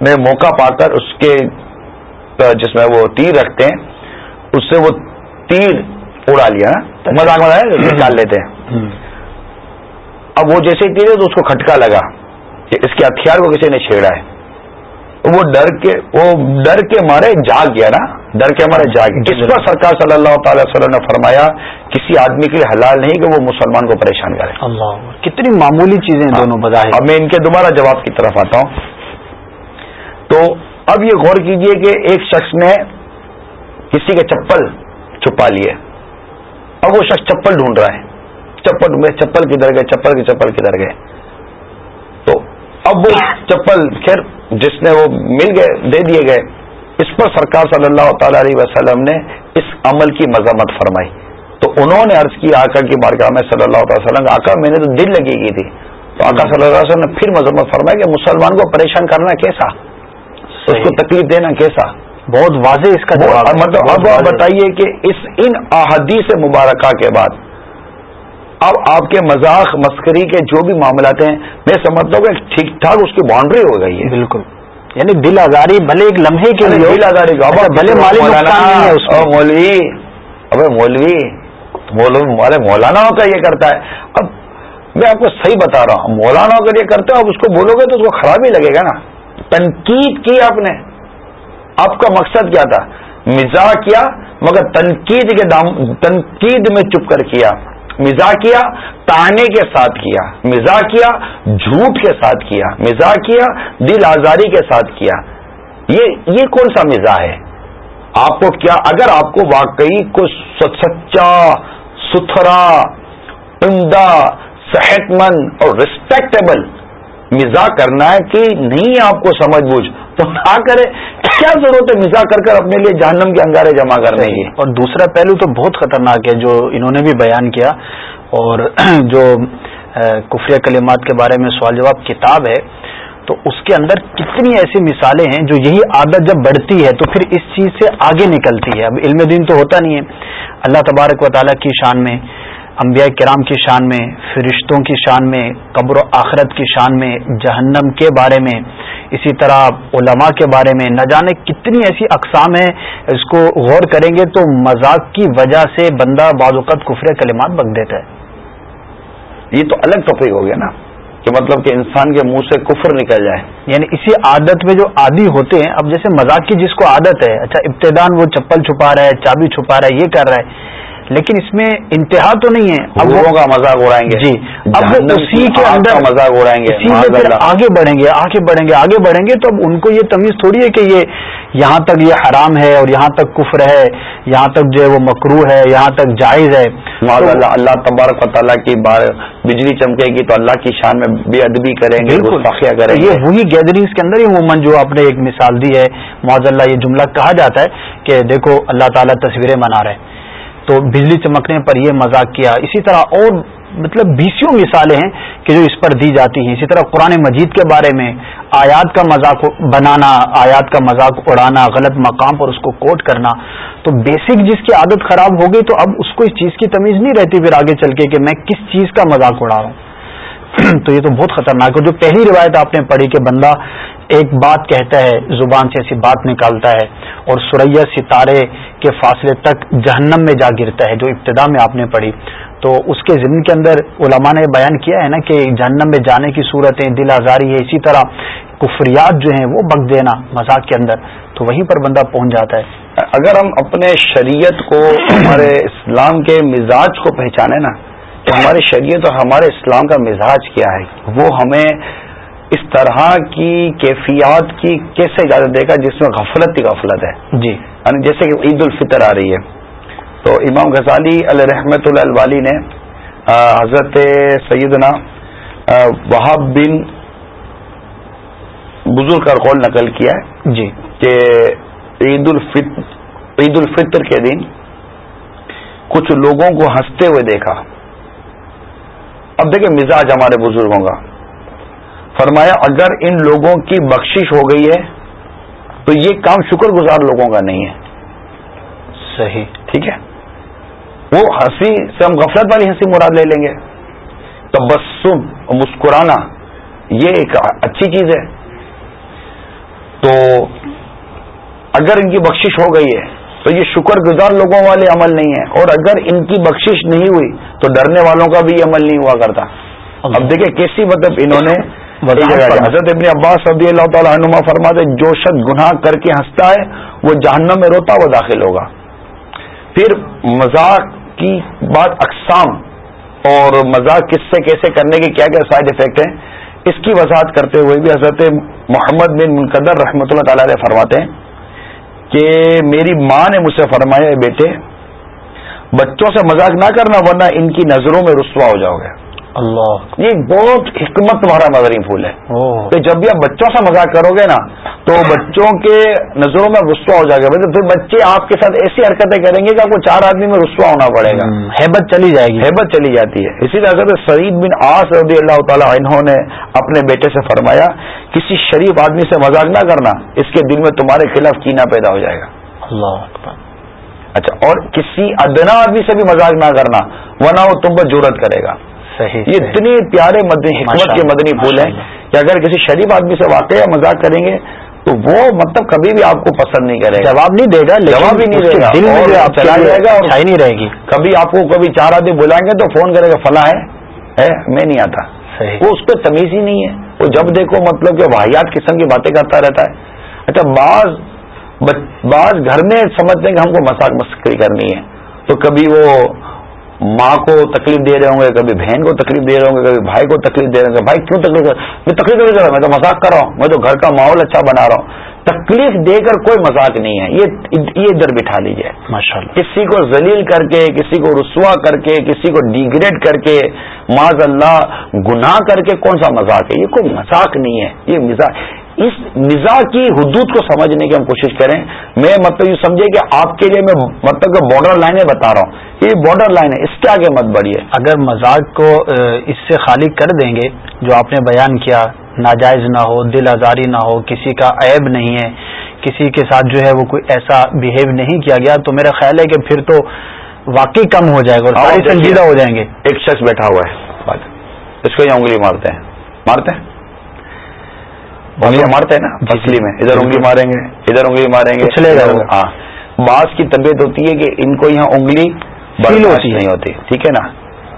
میں موقع پا کر اس کے جس میں وہ تیر رکھتے ہیں اس سے وہ تیر اڑا لیا۔ مزاق مزاق نکال لیتے ہیں۔ اب وہ جیسے تیرے تو اس کو کھٹکا لگا کہ اس کے ہتھیار کو کسی نے چھیڑا ہے۔ وہ ڈر کے وہ ڈر کے مارے جاگ گیا نا۔ ڈر کے مارے جاگ گیا۔ اس پر سرکار صلی اللہ تعالی وسلم نے فرمایا کسی آدمی کے لیے حلال نہیں کہ وہ مسلمان کو پریشان کرے۔ اللہ کتنی معمولی چیزیں دونوں بظاہر۔ اب میں ان کے دوبارہ جواب کی طرف آتا ہوں۔ تو اب یہ غور کیجیے کہ ایک شخص نے کسی کے چپل چھپا لیے۔ اب وہ شخص چپل ڈھونڈ رہا ہے۔ چپل ڈھونڈ چپل کدھر گئے، چپل کی چپل کدھر گئے۔ تو اب وہ چپل خیر جس نے وہ مل گئے، دے دیے گئے۔ اس پر سرکار صلی اللہ تعالی علیہ وسلم نے اس عمل کی مذمت فرمائی۔ تو انہوں نے عرض کی آقا کی بارگاہ میں صلی اللہ تعالی وسلم، آقا میں نے تو دل لگی کی تھی۔ تو آقا صلی اللہ علیہ وسلم نے پھر مذمت فرمائی کہ مسلمان کو پریشان کرنا کیسا؟ اس کو تکلیف دینا کیسا؟ بہت واضح اس کا جواب مطلب اب آپ بتائیے کہ اس ان احادیث مبارکہ کے بعد اب آپ کے مذاق مسکری کے جو بھی معاملات ہیں میں سمجھتا ہوں کہ ٹھیک ٹھاک اس کی باؤنڈری ہو گئی ہے۔ بالکل۔ یعنی دل آزاری بھلے ایک لمحے کے لیے دل آزاری بھلے مولوی ابے مولوی مولوی مولانا کا یہ کرتا ہے۔ اب میں آپ کو صحیح بتا رہا ہوں مولانا اگر یہ کرتے ہو اب اس کو بولو گے تو اس کو خراب ہی لگے گا نا۔ تنقید کی آپ نے۔ آپ کا مقصد کیا تھا؟ مزاح کیا، مگر تنقید کے دام، تنقید میں چپ کر کیا۔ مزاح کیا، تانے کے ساتھ کیا۔ مزاح کیا، جھوٹ کے ساتھ کیا۔ مزاح کیا، دل آزاری کے ساتھ کیا۔ یہ یہ کون سا مزاح ہے؟ آپ کو کیا، اگر آپ کو واقعی کو سچا، ستھرا، عمدہ، صحت مند اور ریسپیکٹیبل مزاح کرنا ہے کہ نہیں آپ کو سمجھ بوجھ تو نہ کرے، کیا ضرورت ہے مزاح کر کر اپنے لیے جہنم کے انگارے جمع کرنے کی؟ اور دوسرا پہلو تو بہت خطرناک ہے جو انہوں نے بھی بیان کیا، اور جو کفری کلمات کے بارے میں سوال جواب کتاب ہے، تو اس کے اندر کتنی ایسی مثالیں ہیں جو یہی عادت جب بڑھتی ہے تو پھر اس چیز سے آگے نکلتی ہے۔ اب علم دین تو ہوتا نہیں ہے۔ اللہ تبارک و تعالیٰ کی شان میں انبیاء کرام کی شان میں فرشتوں کی شان میں قبر و آخرت کی شان میں جہنم کے بارے میں اسی طرح علماء کے بارے میں نہ جانے کتنی ایسی اقسام ہیں اس کو غور کریں گے تو مذاق کی وجہ سے بندہ بعض اوقات کفر کلمات بک دیتا ہے۔ یہ تو الگ ٹاپک ہو گیا نا کہ مطلب کہ انسان کے منہ سے کفر نکل جائے۔ یعنی اسی عادت میں جو عادی ہوتے ہیں اب جیسے مذاق کی جس کو عادت ہے اچھا ابتدان وہ چپل چھپا رہا ہے چابی چھپا رہا ہے یہ کر رہا ہے لیکن اس میں انتہا تو نہیں ہے۔ اب لوگوں کا مذاق اڑائیں گے۔ جی۔ اب اسی کے اندر مذاق اڑائیں گے۔ اسی میں پھر آگے بڑھیں گے آگے بڑھیں گے آگے بڑھیں گے تو اب ان کو یہ تمیز تھوڑی ہے کہ یہ یہاں تک یہ حرام ہے اور یہاں تک کفر ہے یہاں تک جو ہے وہ مکرو ہے یہاں تک جائز ہے۔ اللہ اللہ تبارک و تعالیٰ کی بار بجلی چمکے گی تو اللہ کی شان میں بے ادبی کریں گے کریں گے۔ یہ وہی گیدرنگس کے اندر ہی عموماً جو آپ نے ایک مثال دی ہے معذ اللہ یہ جملہ کہا جاتا ہے کہ دیکھو اللہ تعالیٰ تصویریں منا رہے ہیں۔ تو بجلی چمکنے پر یہ مذاق کیا۔ اسی طرح اور مطلب بیسوں مثالیں ہیں کہ جو اس پر دی جاتی ہیں۔ اسی طرح قرآن مجید کے بارے میں آیات کا مذاق بنانا، آیات کا مذاق اڑانا، غلط مقام پر اس کو کوٹ کرنا۔ تو بیسک جس کی عادت خراب ہو گئی تو اب اس کو اس چیز کی تمیز نہیں رہتی پھر آگے چل کے کہ میں کس چیز کا مذاق اڑا رہا ہوں۔ تو یہ تو بہت خطرناک ہے۔ جو پہلی روایت آپ نے پڑھی کہ بندہ ایک بات کہتا ہے، زبان سے ایسی بات نکالتا ہے اور سریا ستارے کے فاصلے تک جہنم میں جا گرتا ہے، جو ابتدا میں آپ نے پڑھی۔ تو اس کے ضمن کے اندر علماء نے بیان کیا ہے نا کہ جہنم میں جانے کی صورتیں، دل آزاری ہے، اسی طرح کفریات جو ہیں وہ بک دینا مذاق کے اندر۔ تو وہیں پر بندہ پہنچ جاتا ہے۔ اگر ہم اپنے شریعت کو، ہمارے اسلام کے مزاج کو پہچانے نا تو ہماری شریعت اور ہمارے اسلام کا مزاج کیا ہے؟ وہ ہمیں اس طرح کی کیفیات کی کیسے اجازت دے گا جس میں غفلت کی غفلت ہے؟ جی۔ یعنی جیسے کہ عید الفطر آ رہی ہے۔ تو امام غزالی علیہ رحمت اللہ والی نے حضرت سیدنا وہاب بن بزرگ کا قول نقل کیا ہے جی۔ کہ عید الفطر عید الفطر کے دن کچھ لوگوں کو ہنستے ہوئے دیکھا۔ اب دیکھیں مزاج ہمارے بزرگوں کا فرمایا اگر ان لوگوں کی بخشش ہو گئی ہے تو یہ کام شکر گزار لوگوں کا نہیں ہے۔ صحیح۔ ٹھیک ہے؟ وہ ہنسی سے ہم غفلت والی ہنسی مراد لے لیں گے۔ تبسم مسکرانا یہ ایک اچھی چیز ہے۔ تو اگر ان کی بخشش ہو گئی ہے تو یہ شکر گزار لوگوں والے عمل نہیں ہے۔ اور اگر ان کی بخشش نہیں ہوئی تو ڈرنے والوں کا بھی یہ عمل نہیں ہوا کرتا۔ اب دیکھیں کیسی مطلب انہوں نے حضرت ابن عباس رضی اللہ تعالیٰ عنما فرماتے جو شخص گناہ کر کے ہنستا ہے وہ جہنم میں روتا وہ داخل ہوگا۔ پھر مذاق کی بات اقسام اور مذاق کس سے کیسے کرنے کے کیا کیا سائڈ افیکٹ ہیں اس کی وضاحت کرتے ہوئے بھی حضرت محمد بن منقدر رحمۃ اللہ تعالی فرماتے ہیں کہ میری ماں نے مجھ سے فرمایا بیٹے بچوں سے مذاق نہ کرنا ورنہ ان کی نظروں میں رسوا ہو جاؤ گے۔ اللہ۔ یہ بہت حکمت تمہارا نظری پھول ہے۔ تو جب بھی آپ بچوں سے مذاق کرو گے نا تو بچوں کے نظروں میں رسوا ہو جائے گا پھر بچے آپ کے ساتھ ایسی حرکتیں کریں گے کہ آپ کو چار آدمی میں رسوا ہونا پڑے گا۔ ہیبت چلی جائے گی۔ ہیبت چلی جاتی ہے۔ اسی طرح سے سعید بن آس رضی اللہ تعالیٰ انہوں نے اپنے بیٹے سے فرمایا کسی شریف آدمی سے مذاق نہ کرنا اس کے دل میں تمہارے خلاف کینا پیدا ہو جائے گا۔ اللہ اچھا اور کسی ادنا آدمی سے بھی مذاق نہ کرنا ورنہ وہ تم پر ضرورت کرے گا۔ صحیح یہ اتنے پیارے مدنی حکمت کے مدنی پھول ہیں کہ اگر کسی شریف آدمی سے واقع مذاق کریں گے تو وہ مطلب کبھی بھی آپ کو پسند نہیں کرے گا۔ جواب نہیں دے گا جواب بھی نہیں دے گا۔ دل میں آپ چلا جائے گا اور نہیں رہے گی۔ کبھی آپ کو کبھی چار آدمی بلائیں گے تو فون کرے گا فلاں ہے میں نہیں آتا۔ وہ اس پہ تمیز ہی نہیں ہے۔ وہ جب دیکھو مطلب کہ واحد قسم کی باتیں کرتا رہتا ہے۔ اچھا بعض بعض گھر میں سمجھتے ہیں کہ ہم کو مساق مسکری کرنی ہے۔ تو کبھی وہ ماں کو تکلیف دے رہے ہوں گے کبھی بہن کو تکلیف دے رہے ہوں گے کبھی بھائی کو تکلیف دے رہے ہوں گے۔ بھائی کیوں تکلیف میں تکلیف نہیں کر رہا؟ میں تو مذاق کر رہا ہوں میں تو گھر کا ماحول اچھا بنا رہا ہوں۔ تکلیف دے کر کوئی مذاق نہیں ہے۔ یہ یہ ادھر بٹھا لیجیے ماشاء اللہ کسی کو ذلیل کر کے کسی کو رسوا کر کے کسی کو ڈیگریڈ کر کے معذ اللہ گناہ کر کے کون سا مذاق ہے؟ یہ کوئی مذاق نہیں ہے۔ یہ مزاق اس مزاح کی حدود کو سمجھنے کی ہم کوشش کریں۔ میں مطلب یہ سمجھے کہ آپ کے لیے میں مطلب کہ بارڈر لائنیں بتا رہا ہوں۔ یہ بارڈر لائن ہے اس کے آگے مت بڑھیے۔ اگر مذاق کو اس سے خالی کر دیں گے جو آپ نے بیان کیا ناجائز نہ ہو دل آزاری نہ ہو کسی کا عیب نہیں ہے کسی کے ساتھ جو ہے وہ کوئی ایسا بہیو نہیں کیا گیا تو میرا خیال ہے کہ پھر تو واقعی کم ہو جائے گا اور سنجیدہ ہو جائیں گے۔ ایک شخص بیٹھا ہوا ہے۔ اس کو یہ انگلی مارتے ہیں۔ مارتے ہیں؟ انگلی مارتے ہیں نا جی، جی۔ اصلی میں ادھر انگلی ماریں گے ادھر انگلی ماریں گے چلے گا ہاں۔ بعض کی طبیعت ہوتی ہے کہ ان کو یہاں انگلی برداشت نہیں ہوتی ٹھیک ہے نا؟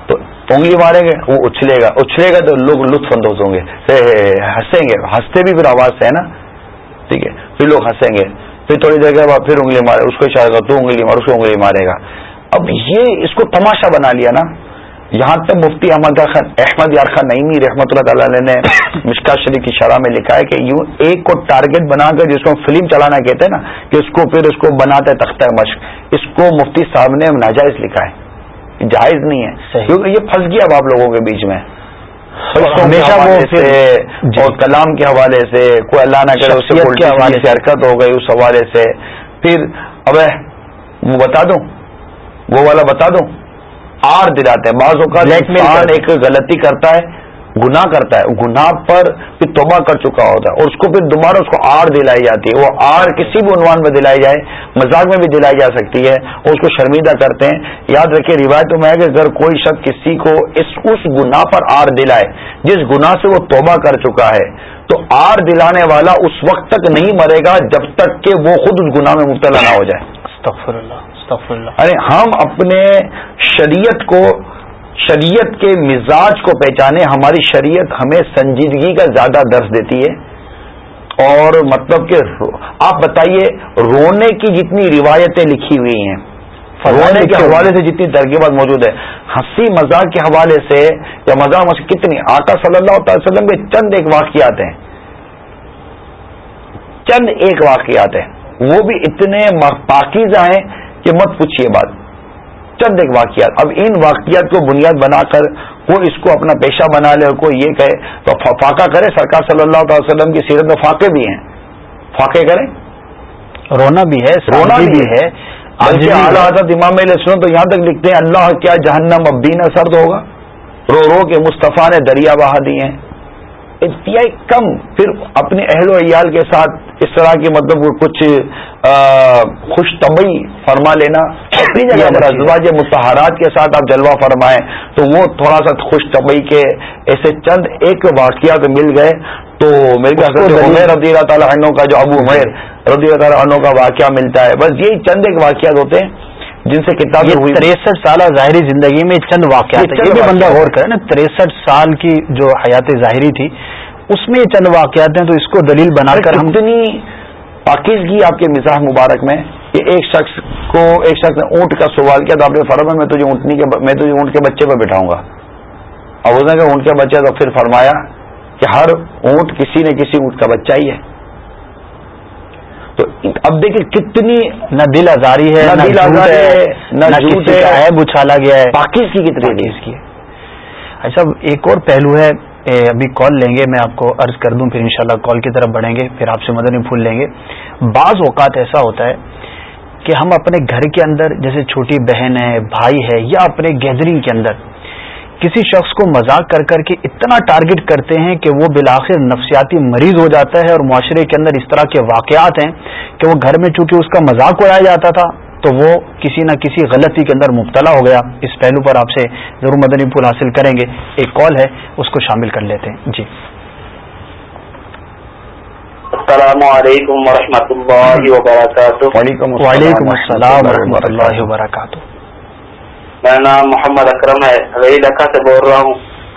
تو انگلی ماریں گے وہ اچھلے گا اچھلے گا تو لوگ لطف اندوز ہوں گے۔ ہنسیں گے ہنستے بھی پھر آواز سے ہے نا؟ ٹھیک ہے پھر لوگ ہنسیں گے۔ پھر تھوڑی دیر کے بعد پھر انگلی مارے اس کو اشارہ تو انگلی مار اس کو انگلی مارے گا۔ اب یہ اس کو تماشا بنا لیا نا یہاں تک مفتی احمد خان احمد یار خان نئی رحمۃ اللہ تعالی نے مشکا شریف کی شرح میں لکھا ہے کہ یوں ایک کو ٹارگیٹ بنا کر جس کو فلم چلانا کہتے ہیں نا کہ اس کو پھر اس کو بناتے تختہ مشق۔ اس کو مفتی صاحب نے ناجائز لکھا ہے۔ جائز نہیں ہے۔ کیونکہ یہ پھنس گیا اب آپ لوگوں کے بیچ میں۔ ہمیشہ وہ جی۔ اور کلام کے حوالے سے کوئی اللہ نہ کرے اس کے حوالے سے۔ حرکت ہو گئی اس حوالے سے۔ پھر اب وہ بتا دوں۔ وہ والا بتا دوں۔ آر دلاتے ہیں بعض اوقات ایک غلطی کرتا ہے گناہ کرتا ہے. گناہ پر پھر توبہ کر چکا ہوتا ہے اور اس کو پھر دوبارہ اس کو آڑ دلائی جاتی ہے. وہ آڑ کسی بھی عنوان میں دلائی جائے مزاق میں بھی دلائی جا سکتی ہے اور اس کو شرمیدہ کرتے ہیں. یاد رکھیے روایتوں میں ہے کہ اگر کوئی شخص کسی کو اس اس گناہ پر آڑ دلائے جس گناہ سے وہ توبہ کر چکا ہے تو آڑ دلانے والا اس وقت تک نہیں مرے گا جب تک کہ وہ خود اس گناہ میں مبتلا نہ ہو جائے۔ ارے ہم اپنے شریعت کو شریعت کے مزاج کو پہچانے ہماری شریعت ہمیں سنجیدگی کا زیادہ درس دیتی ہے۔ اور مطلب کہ آپ بتائیے رونے کی جتنی روایتیں لکھی ہوئی ہیں رونے کے حوالے سے جتنی ترغیبات موجود ہے ہنسی مزاق کے حوالے سے یا مزاق کتنی آقا صلی اللہ تعالی وسلم کے چند ایک واقعات ہیں۔ چند ایک واقعات ہیں۔ وہ بھی اتنے پاکیزہ ہیں کہ مت پوچھیے بات۔ چند ایک واقعات۔ اب ان واقعات کو بنیاد بنا کر کوئی اس کو اپنا پیشہ بنا لے اور کوئی یہ کہے تو فاقہ کرے۔ سرکار صلی اللہ تعالی وسلم کی سیرت میں فاقے بھی ہیں۔ فاقے کریں۔ رونا بھی ہے رونا بھی ہے۔ اعلیٰ حضرت امام سنو تو یہاں تک لکھتے ہیں اللہ کیا جہنم اب بھی سرد ہوگا۔ رو رو کے مصطفیٰ نے دریا بہا دی ہیں۔ انتہائی کم پھر اپنے اہل و عیال کے ساتھ اس طرح کے مطلب کچھ خوش طبعی فرما لینا۔ اپنی جگہ پر ازواج متحرات کے ساتھ آپ جلوہ فرمائیں تو وہ تھوڑا سا خوش طبعی کے ایسے چند ایک واقعات مل گئے۔ تو میرے عمیر رضی اللہ تعالیٰ عنہ کا جو ابو عمیر رضی اللہ تعالیٰ عنہ کا واقعہ ملتا ہے۔ بس یہی چند ایک واقعات ہوتے ہیں۔ جن سے ہوئی۔ تریسٹھ سالہ ظاہری زندگی میں چند واقعات یہ بھی بندہ غور کرے نا تریسٹھ سال کی جو حیات ظاہری تھی اس میں یہ چند واقعات ہیں تو اس کو دلیل بنا کر ہم اتنی پاکیزگی آپ کے مزاح مبارک میں۔ کہ ایک شخص کو ایک شخص نے اونٹ کا سوال کیا تو آپ نے فرما میں تجھے اونٹنی کے میں تجھے اونٹ کے بچے پہ بٹھاؤں گا۔ اور اس نے کہا اونٹ کے بچے تو پھر فرمایا کہ ہر اونٹ کسی نہ کسی اونٹ کا بچہ ہی ہے۔ تو اب دیکھیں کتنی نہ دل آزاری ہے نہ دل آزاری ہے نہ ہے۔ اچھالا گیا ہے۔ پاکیز کی کتنی اس کی۔ اچھا ایک اور پہلو ہے ابھی کال لیں گے میں آپ کو عرض کر دوں پھر انشاءاللہ کال کی طرف بڑھیں گے پھر آپ سے مدنی پھول لیں گے۔ بعض اوقات ایسا ہوتا ہے کہ ہم اپنے گھر کے اندر جیسے چھوٹی بہن ہے بھائی ہے یا اپنے گیدرنگ کے اندر کسی شخص کو مذاق کر کر کے اتنا ٹارگٹ کرتے ہیں کہ وہ بلاخر نفسیاتی مریض ہو جاتا ہے اور معاشرے کے اندر اس طرح کے واقعات ہیں کہ وہ گھر میں چونکہ اس کا مذاق اڑایا جاتا تھا تو وہ کسی نہ کسی غلطی کے اندر مبتلا ہو گیا۔ اس پہلو پر آپ سے ضرور مدنی پھول حاصل کریں گے۔ ایک کال ہے اس کو شامل کر لیتے ہیں۔ جی۔ السلام علیکم و اللہ وبرکاتہ۔ وعلیکم السلام و اللہ وبرکاتہ۔ میرا نام محمد اکرم ہے، وہی لکھا سے بول رہا ہوں۔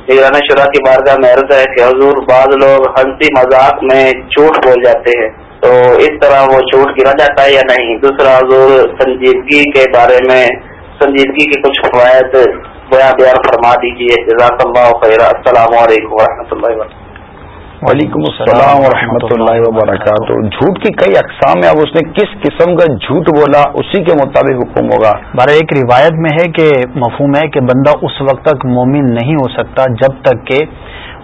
نگران شرح کی بارگاہ میں عرض ہے کہ حضور بعض لوگ ہنسی مذاق میں جھوٹ بول جاتے ہیں۔ تو اس طرح وہ جھوٹ گرا جاتا ہے یا نہیں؟ دوسرا، حضور سنجیدگی کے بارے میں، سنجیدگی کی کچھ فوائد بیان بیان فرما دیجیے جزاک اللہ خیر السلام علیکم و اللہ وبرکاتہ۔ وعلیکم السلام ورحمۃ اللہ وبرکاتہ۔ جھوٹ کی کئی اقسام ہیں اب اس نے کس قسم کا جھوٹ بولا اسی کے مطابق حکم ہوگا۔ بارہ ایک روایت میں ہے کہ مفہوم ہے کہ بندہ اس وقت تک مومن نہیں ہو سکتا جب تک کہ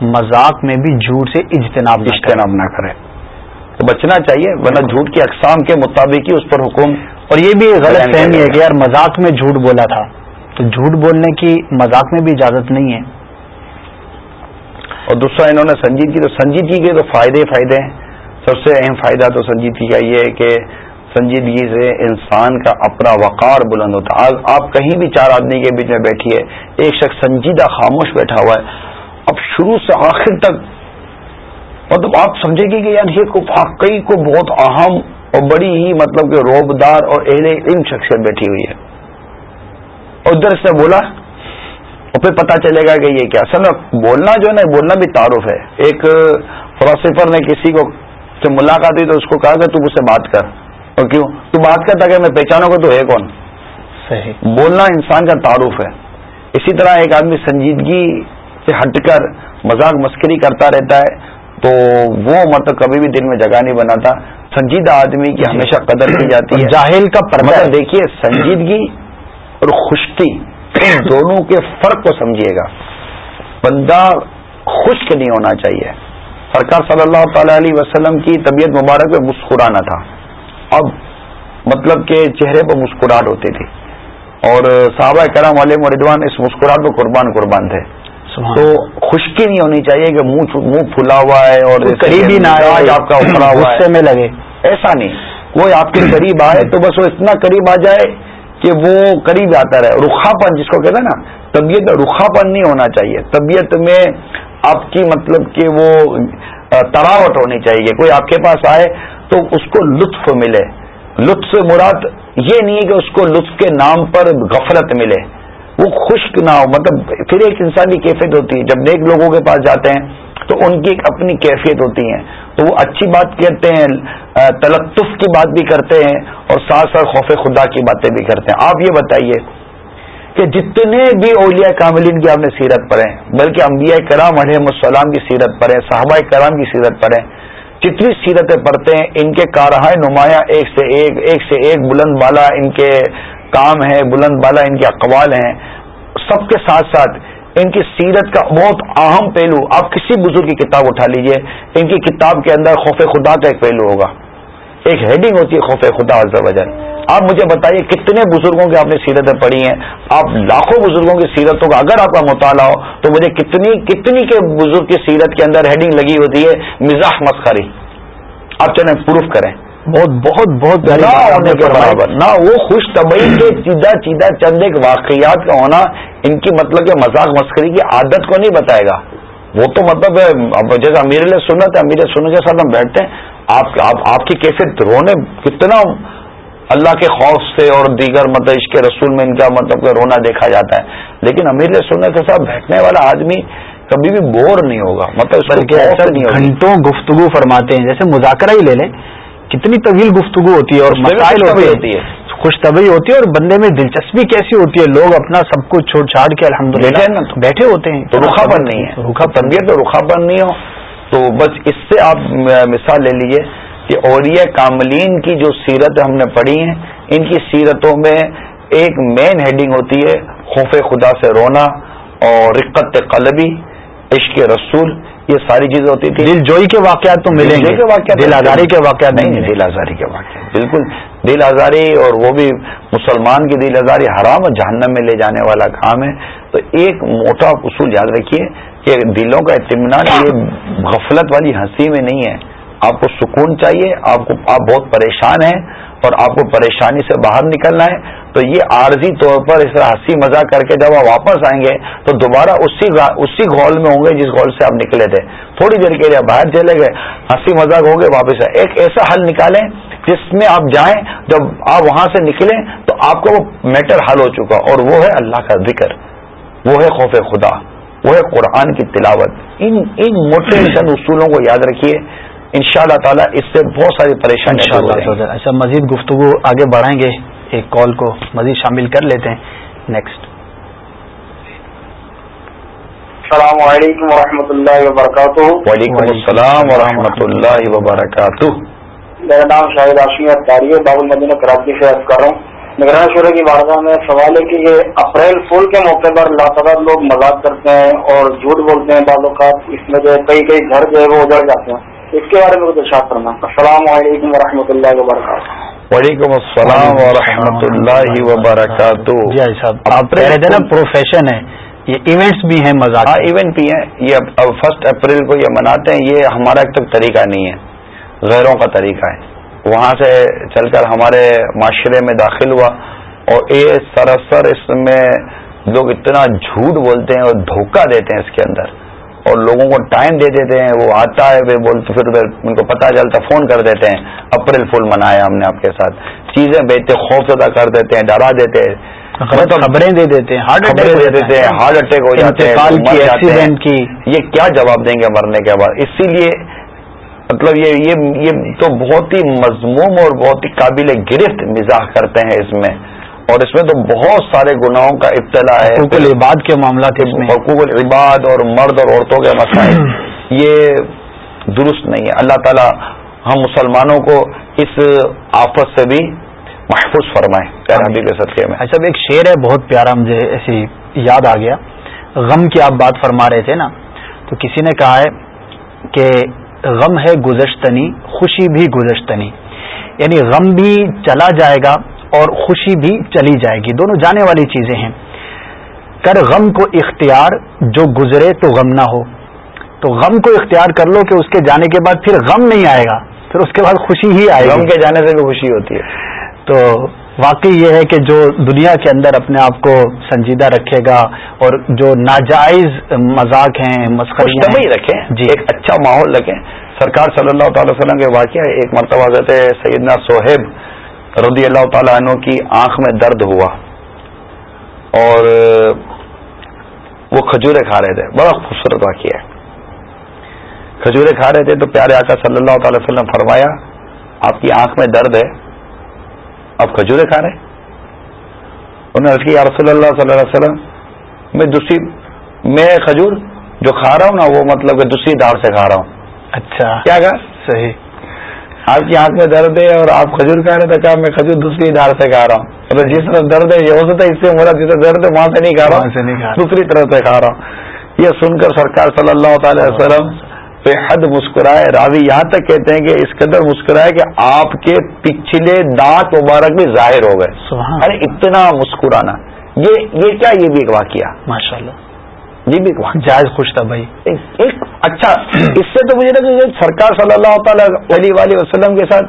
مذاق میں بھی جھوٹ سے اجتناب اجتناب نہ کرے۔ تو بچنا چاہیے ورنہ جھوٹ کی اقسام کے مطابق ہی اس پر حکم اور یہ بھی غلط فہمی ہے کہ یار مذاق میں جھوٹ بولا تھا۔ تو جھوٹ بولنے کی مذاق میں بھی اجازت نہیں ہے۔ اور دوسرا انہوں نے سنجیدگی تو سنجیدگی جی کے تو فائدے فائدے ہیں۔ سب سے اہم فائدہ تو سنجیدگی جی کا یہ ہے کہ سنجیدگی جی سے انسان کا اپنا وقار بلند ہوتا ہے۔ آپ کہیں بھی چار آدمی کے بیچ میں بیٹھی ہے ایک شخص سنجیدہ خاموش بیٹھا ہوا ہے۔ اب شروع سے آخر تک مطلب آپ سمجھے گی کہ یار یہ واقعی کو بہت اہم اور بڑی ہی مطلب کہ روبدار اور اہل علم شخصیت بیٹھی ہوئی ہے۔ اور ادھر اس نے بولا اور پھر پتا چلے گا کہ یہ کیا اصل میں بولنا جو ہے نا بولنا بھی تعارف ہے۔ ایک فلاسفر نے کسی کو سے ملاقات ہوئی تو اس کو کہا کہ تو مجھ سے بات کر۔ اور کیوں؟ تو بات کرتا کہ میں پہچانوں گا تو ہے کون؟ صحیح۔ بولنا انسان کا تعارف ہے۔ اسی طرح ایک آدمی سنجیدگی سے ہٹ کر مذاق مسکری کرتا رہتا ہے تو وہ مطلب کبھی بھی دل میں جگہ نہیں بناتا۔ سنجیدہ آدمی کی ہمیشہ قدر کی جاتی ہے۔ جاہل کا مطلب دیکھیے سنجیدگی اور خشکی دونوں کے فرق کو سمجھیے گا۔ بندہ خشک نہیں ہونا چاہیے۔ سرکار صلی اللہ تعالی علیہ وسلم کی طبیعت مبارک میں مسکرانا تھا۔ اب مطلب کہ چہرے پر مسکراہٹ ہوتی تھی۔ اور صحابہ کرام علیہ مردوان اس مسکراہٹ میں قربان قربان تھے۔ تو خشکی نہیں ہونی چاہیے کہ منہ منہ پھلا ہوا ہے اور قریب ہی نہ آپ کا ہوا ہے۔ میں لگے۔ ایسا نہیں۔ کوئی آپ کے قریب آئے تو بس وہ اتنا قریب آ جائے کہ وہ قریب آتا رہے رخا پن جس کو کہتے ہیں نا، طبیعت میں رخا پن نہیں ہونا چاہیے۔ طبیعت میں آپ کی مطلب کہ وہ تراوٹ ہونی چاہیے۔ کوئی آپ کے پاس آئے تو اس کو لطف ملے۔ لطف سے مراد یہ نہیں ہے کہ اس کو لطف کے نام پر غفلت ملے۔ وہ خشک نہ ہو۔ مطلب پھر ایک انسانی کیفیت ہوتی ہے۔ جب نیک لوگوں کے پاس جاتے ہیں تو ان کی ایک اپنی کیفیت ہوتی ہے تو وہ اچھی بات کہتے ہیں تلطف کی بات بھی کرتے ہیں اور ساتھ ساتھ خوف خدا کی باتیں بھی کرتے ہیں۔ آپ یہ بتائیے کہ جتنے بھی اولیاء کاملین کی آپ نے سیرت پڑھیں بلکہ انبیاء کرام علیہ السلام کی سیرت پڑھیں صحابہ کرام کی سیرت پڑھیں جتنی سیرتیں پڑھتے ہیں، ان کے کارہائے نمایاں ایک سے ایک ایک سے ایک بلند بالا ان کے کام ہیں، بلند بالا ان کے اقوال ہیں۔ سب کے ساتھ ساتھ ان کی سیرت کا بہت اہم پہلو، آپ کسی بزرگ کی کتاب اٹھا لیجیے، ان کی کتاب کے اندر خوف خدا کا ایک پہلو ہوگا۔ ایک ہیڈنگ ہوتی ہے خوف خدا عز وجل آپ مجھے بتائیے کتنے بزرگوں کی آپ نے سیرتیں پڑھی ہیں؟ آپ لاکھوں بزرگوں کی سیرتوں کا اگر آپ کا مطالعہ ہو، تو مجھے کتنی کتنی کے بزرگ کی سیرت کے اندر ہیڈنگ لگی ہوتی ہے، مزاح مسخری آپ چلیں پروف کریں۔ بہت بہت بہت ہونے کے برابر نہ وہ خوش طبی کے سیدھا سیدھا چند ایک واقعات کا ہونا ان کی مطلب کہ مذاق مسکری کی عادت کو نہیں بتائے گا۔ وہ تو مطلب جیسے امیر علیہ سنت ہے امیر سننے کے ساتھ ہم بیٹھتے ہیں آپ آپ کی کیفیت رونے کتنا اللہ کے خوف سے اور دیگر مطلب عشق رسول میں ان کا مطلب کہ رونا دیکھا جاتا ہے۔ لیکن امیر سنت کے ساتھ بیٹھنے والا آدمی کبھی بھی بور نہیں ہوگا۔ مطلب گھنٹوں گفتگو فرماتے ہیں جیسے مذاکرہ ہی لے لیں۔ کتنی طویل گفتگو ہوتی ہے اور مسائل ہوتی ہے۔ خوش طبی ہوتی ہے اور بندے میں دلچسپی کیسی ہوتی ہے؟ لوگ اپنا سب کچھ چھوڑ چھاڑ کے الحمد للہ بیٹھے ہوتے ہیں۔ تو رخا پن نہیں ہے۔ رخا طبیعت تو رخا پن نہیں ہو۔ تو بس اس سے آپ مثال لے لیجیے کہ اولیاء کاملین کی جو سیرت ہم نے پڑھی ہیں ان کی سیرتوں میں ایک مین ہیڈنگ ہوتی ہے خوف خدا سے رونا اور رقت قلبی عشق رسول۔ یہ ساری چیزیں ہوتی تھی دل جوئی کے واقعات تو ملیں گے دل آزاری کے واقعات نہیں دل آزاری کے واقعات بالکل دل آزاری اور وہ بھی مسلمان کی دل آزاری حرام اور جہنم میں لے جانے والا کام ہے۔ تو ایک موٹا اصول یاد رکھیے کہ دلوں کا اطمینان یہ غفلت والی ہنسی میں نہیں ہے۔ آپ کو سکون چاہیے آپ کو آپ بہت پریشان ہیں۔ اور آپ کو پریشانی سے باہر نکلنا ہے، تو یہ عارضی طور پر اس طرح ہنسی مزہ کر کے جب آپ واپس آئیں گے، تو دوبارہ اسی اسی میں ہوں گے جس گول سے آپ نکلے تھے۔ تھوڑی دیر کے لیے باہر چلے گئے، ہنسی مذاق ہوں گے، واپس آئے۔ ایک ایسا حل نکالیں جس میں آپ جائیں، جب آپ وہاں سے نکلیں، تو آپ کا وہ میٹر حل ہو چکا۔ اور وہ ہے اللہ کا ذکر۔ وہ ہے خوف خدا۔ وہ ہے قرآن کی تلاوت۔ ان ان موٹے اصولوں کو یاد رکھیے۔ ان شاء اللہ تعالیٰ اس سے بہت ساری پریشانی اچھا مزید گفتگو آگے بڑھائیں گے۔ ایک کال کو مزید شامل کر لیتے ہیں۔ نیکسٹ السلام علیکم ورحمۃ اللہ وبرکاتہ۔ وعلیکم السلام ورحمۃ اللہ وبرکاتہ۔ میرا نام شاہد آشمی اختاری ہے بابل مدینہ کراچی سے عرض کر رہا ہوں۔ نگران شورہ کی بارگاہ میں سوال ہے کہ یہ اپریل فول کے موقع پر لاتعداد لوگ مذاق کرتے ہیں اور جھوٹ بولتے ہیں بعض اوقات اس میں جو ہے کئی کئی گھر جو ہے وہ اجڑ جاتے ہیں۔ اس کے بارے میں کچھ ارشاد کرنا السلام علیکم و اللہ وبرکاتہ۔ وعلیکم السلام ورحمۃ اللہ وبرکاتہ۔ جی صاحب آپ نا پروفیشن ہے یہ ایونٹس بھی ہیں مزاق ہاں ایونٹ بھی ہیں۔ یہ فرسٹ اپریل کو یہ مناتے ہیں یہ ہمارا ایک تک طریقہ نہیں ہے غیروں کا طریقہ ہے۔ وہاں سے چل کر ہمارے معاشرے میں داخل ہوا اور یہ سراسر اس میں لوگ اتنا جھوٹ بولتے ہیں اور دھوکہ دیتے ہیں اس کے اندر۔ اور لوگوں کو ٹائم دے دیتے ہیں وہ آتا ہے وہ بولتے پھر ان کو پتہ چلتا فون کر دیتے ہیں۔ اپریل فل منایا ہم نے آپ کے ساتھ۔ چیزیں بیچتے خوف زدہ کر دیتے ہیں ڈرا دیتے ہیں۔ خبریں دے دیتے ہیں ہارٹ اٹیک دے دیتے ہیں ہارٹ اٹیک ہو جاتے ہیں یہ کیا جواب دیں گے مرنے کے بعد؟ اسی لیے مطلب یہ یہ یہ تو بہت ہی مضموم اور بہت ہی قابل گرفت مزاح کرتے ہیں اس میں۔ اور اس میں تو بہت سارے گناہوں کا ابتلا ہے۔ حقوق العباد کے معاملات حقوق العباد اور مرد اور عورتوں کے مسائل۔ یہ درست نہیں ہے۔ اللہ تعالی ہم مسلمانوں کو اس آفت سے بھی محفوظ فرمائے۔ حبیب صدقے میں۔ اچھا ایک شعر ہے بہت پیارا مجھے ایسی یاد آ گیا۔ غم کی آپ بات فرما رہے تھے نا؟ تو کسی نے کہا ہے کہ غم ہے گزشتنی خوشی بھی گزشتنی۔ یعنی غم بھی چلا جائے گا اور خوشی بھی چلی جائے گی۔ دونوں جانے والی چیزیں ہیں۔ کر غم کو اختیار جو گزرے تو غم نہ ہو۔ تو غم کو اختیار کر لو کہ اس کے جانے کے بعد پھر غم نہیں آئے گا۔ پھر اس کے بعد خوشی ہی آئے غم کے جانے سے بھی خوشی ہوتی ہے۔ تو واقعی یہ ہے کہ جو دنیا کے اندر اپنے آپ کو سنجیدہ رکھے گا اور جو ناجائز مذاق ہیں مسخری رکھیں۔ جی۔ ایک اچھا ماحول رکھیں۔ سرکار صلی اللہ تعالی وسلم کے واقعہ ایک مرتبہ حضرت سیدنا صہیب رضی اللہ تعالیٰ عنہ کی آنکھ میں درد ہوا اور وہ کھجورے کھا رہے تھے۔ بڑا خوبصورت واقعہ ہے۔ کھجورے کھا رہے تھے تو پیارے آقا صلی اللہ تعالی وسلم فرمایا آپ کی آنکھ میں درد ہے آپ کھجورے کھا رہے انہوں نے یا رسول اللہ صلی اللہ علیہ وسلم میں دوسری میں کھجور جو کھا رہا ہوں نا وہ مطلب کہ دوسری دار سے کھا رہا ہوں۔ اچھا۔ کیا کہا؟ صحیح۔ آپ کی آنکھ میں درد ہے اور آپ کھجور کھا رہے تھے کہا میں کھجور دوسری دار سے کھا رہا ہوں؟ مطلب جس طرح درد ہے یہ ہو سکتا ہے اس سے میرا جس طرح درد ہے وہاں سے نہیں کھا رہا ہوں۔ دوسری طرف سے کھا رہا ہوں۔ یہ سن کر سرکار صلی اللہ تعالی وسلم بے حد مسکرائے راوی۔ یہاں تک کہتے ہیں کہ اس قدر مسکرائے کہ آپ کے پچھلے دانت مبارک بھی ظاہر ہو گئے۔ ارے اتنا مسکرانا۔ یہ یہ کیا یہ بھی ایک واقعہ۔ ماشاء اللہ یہ بھی جائز خوش تھا بھائی۔ ایک اچھا اس سے تو مجھے لگا سرکار صلی اللہ تعالی علیہ وسلم کے ساتھ